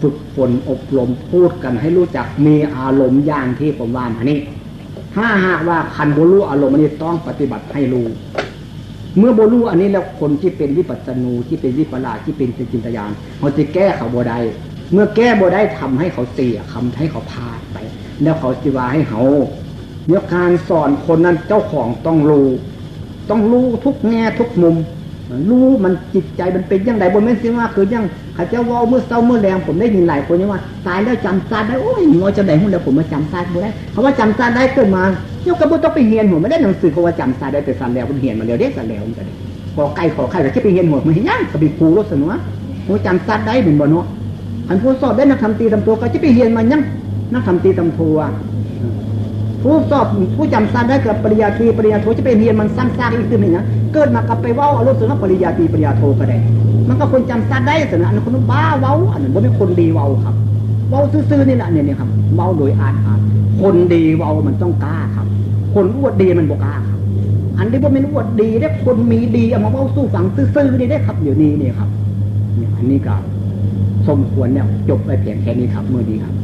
ฝึกฝนอบรมพูดกันให้รู้จักมีอารมณ์อย่างที่ผมว่ามานี่ถ้าหากว่าคันบรู้อารมณ์อันนี้ต้องปฏิบัติให้รู้ เมื่อบรู้อันนี้แล้วคนที่เป็นวิปัสสนูที่เป็นวิปลาสที่เป็นจินตยานเขาจะแก้เขาบได้เมื่อแก้บได้ทำให้เขาเสียคำให้เขาพลาดไป แล้วเขาจิวาให้เขาเนี่ยการสอนคนนั้นเจ้าของต้องรู้ต้องรู้ทุกแง่ทุกมุมรู้มันจิตใจมันเป็นยังไงบนแม่นสิว่าคือยังขาเจ้าว่าเมื่อเศร้าเมื่อแรงผมได้ยินหลายคนว่าตายแล้วจำซาได้โอ้ยงอจะไหนหุ่นแล้วผมมาจำซาบ่ได้เขาว่าจำซาได้เกิดมาโยกกระบุต้องไปเฮียนหัวไม่ได้หนังสือเขาว่าจำซาได้แต่สันแล้วผมเฮียนมาเดียวเด็กสันแล้วมันจะได้ขอไก่ขอไข่ก็จะไปเฮียนหัวมันเห็นยังก็ไปครูรถสนุวผมจำซาได้เหมือนบ่เนาะอันผู้สอบได้นักทำตีทำตัวก็จะไปเฮียนมายังนักทำตีทำทัวผู้สอบผู้จำซาได้กับปริญญาตรีปริญญาโทจะไปเฮียนมันซ้ำซากอีกตึ้งหนึ่งนะเกิดมากับไปว่าเอารถสนุปริญญาตรีปริญญาโทก็ได้ มันก็คนจำซาได้สนะอันนั้นคนบ้าเว้าอันนั้นว่าเป็นคนดีเว้าครับ เว้าซื่อๆนี่แหละเนี่ยนี่ครับเว้าโดยอ่านอ่านคนดีเว้ามันต้องกล้าครับ คนอวดดีมันบอกกล้าครับ อันนี้ว่าเป็นอวดดีได้คนมีดีเอามาเว้าสู้ฝังซื่อๆนี่ได้ครับเดี๋ยวนี้เนี่ยครับเนี่ยอันนี้ก็สมควรเนี่ยจบไปเพียงแค่นี้ครับเมื่อดีครับ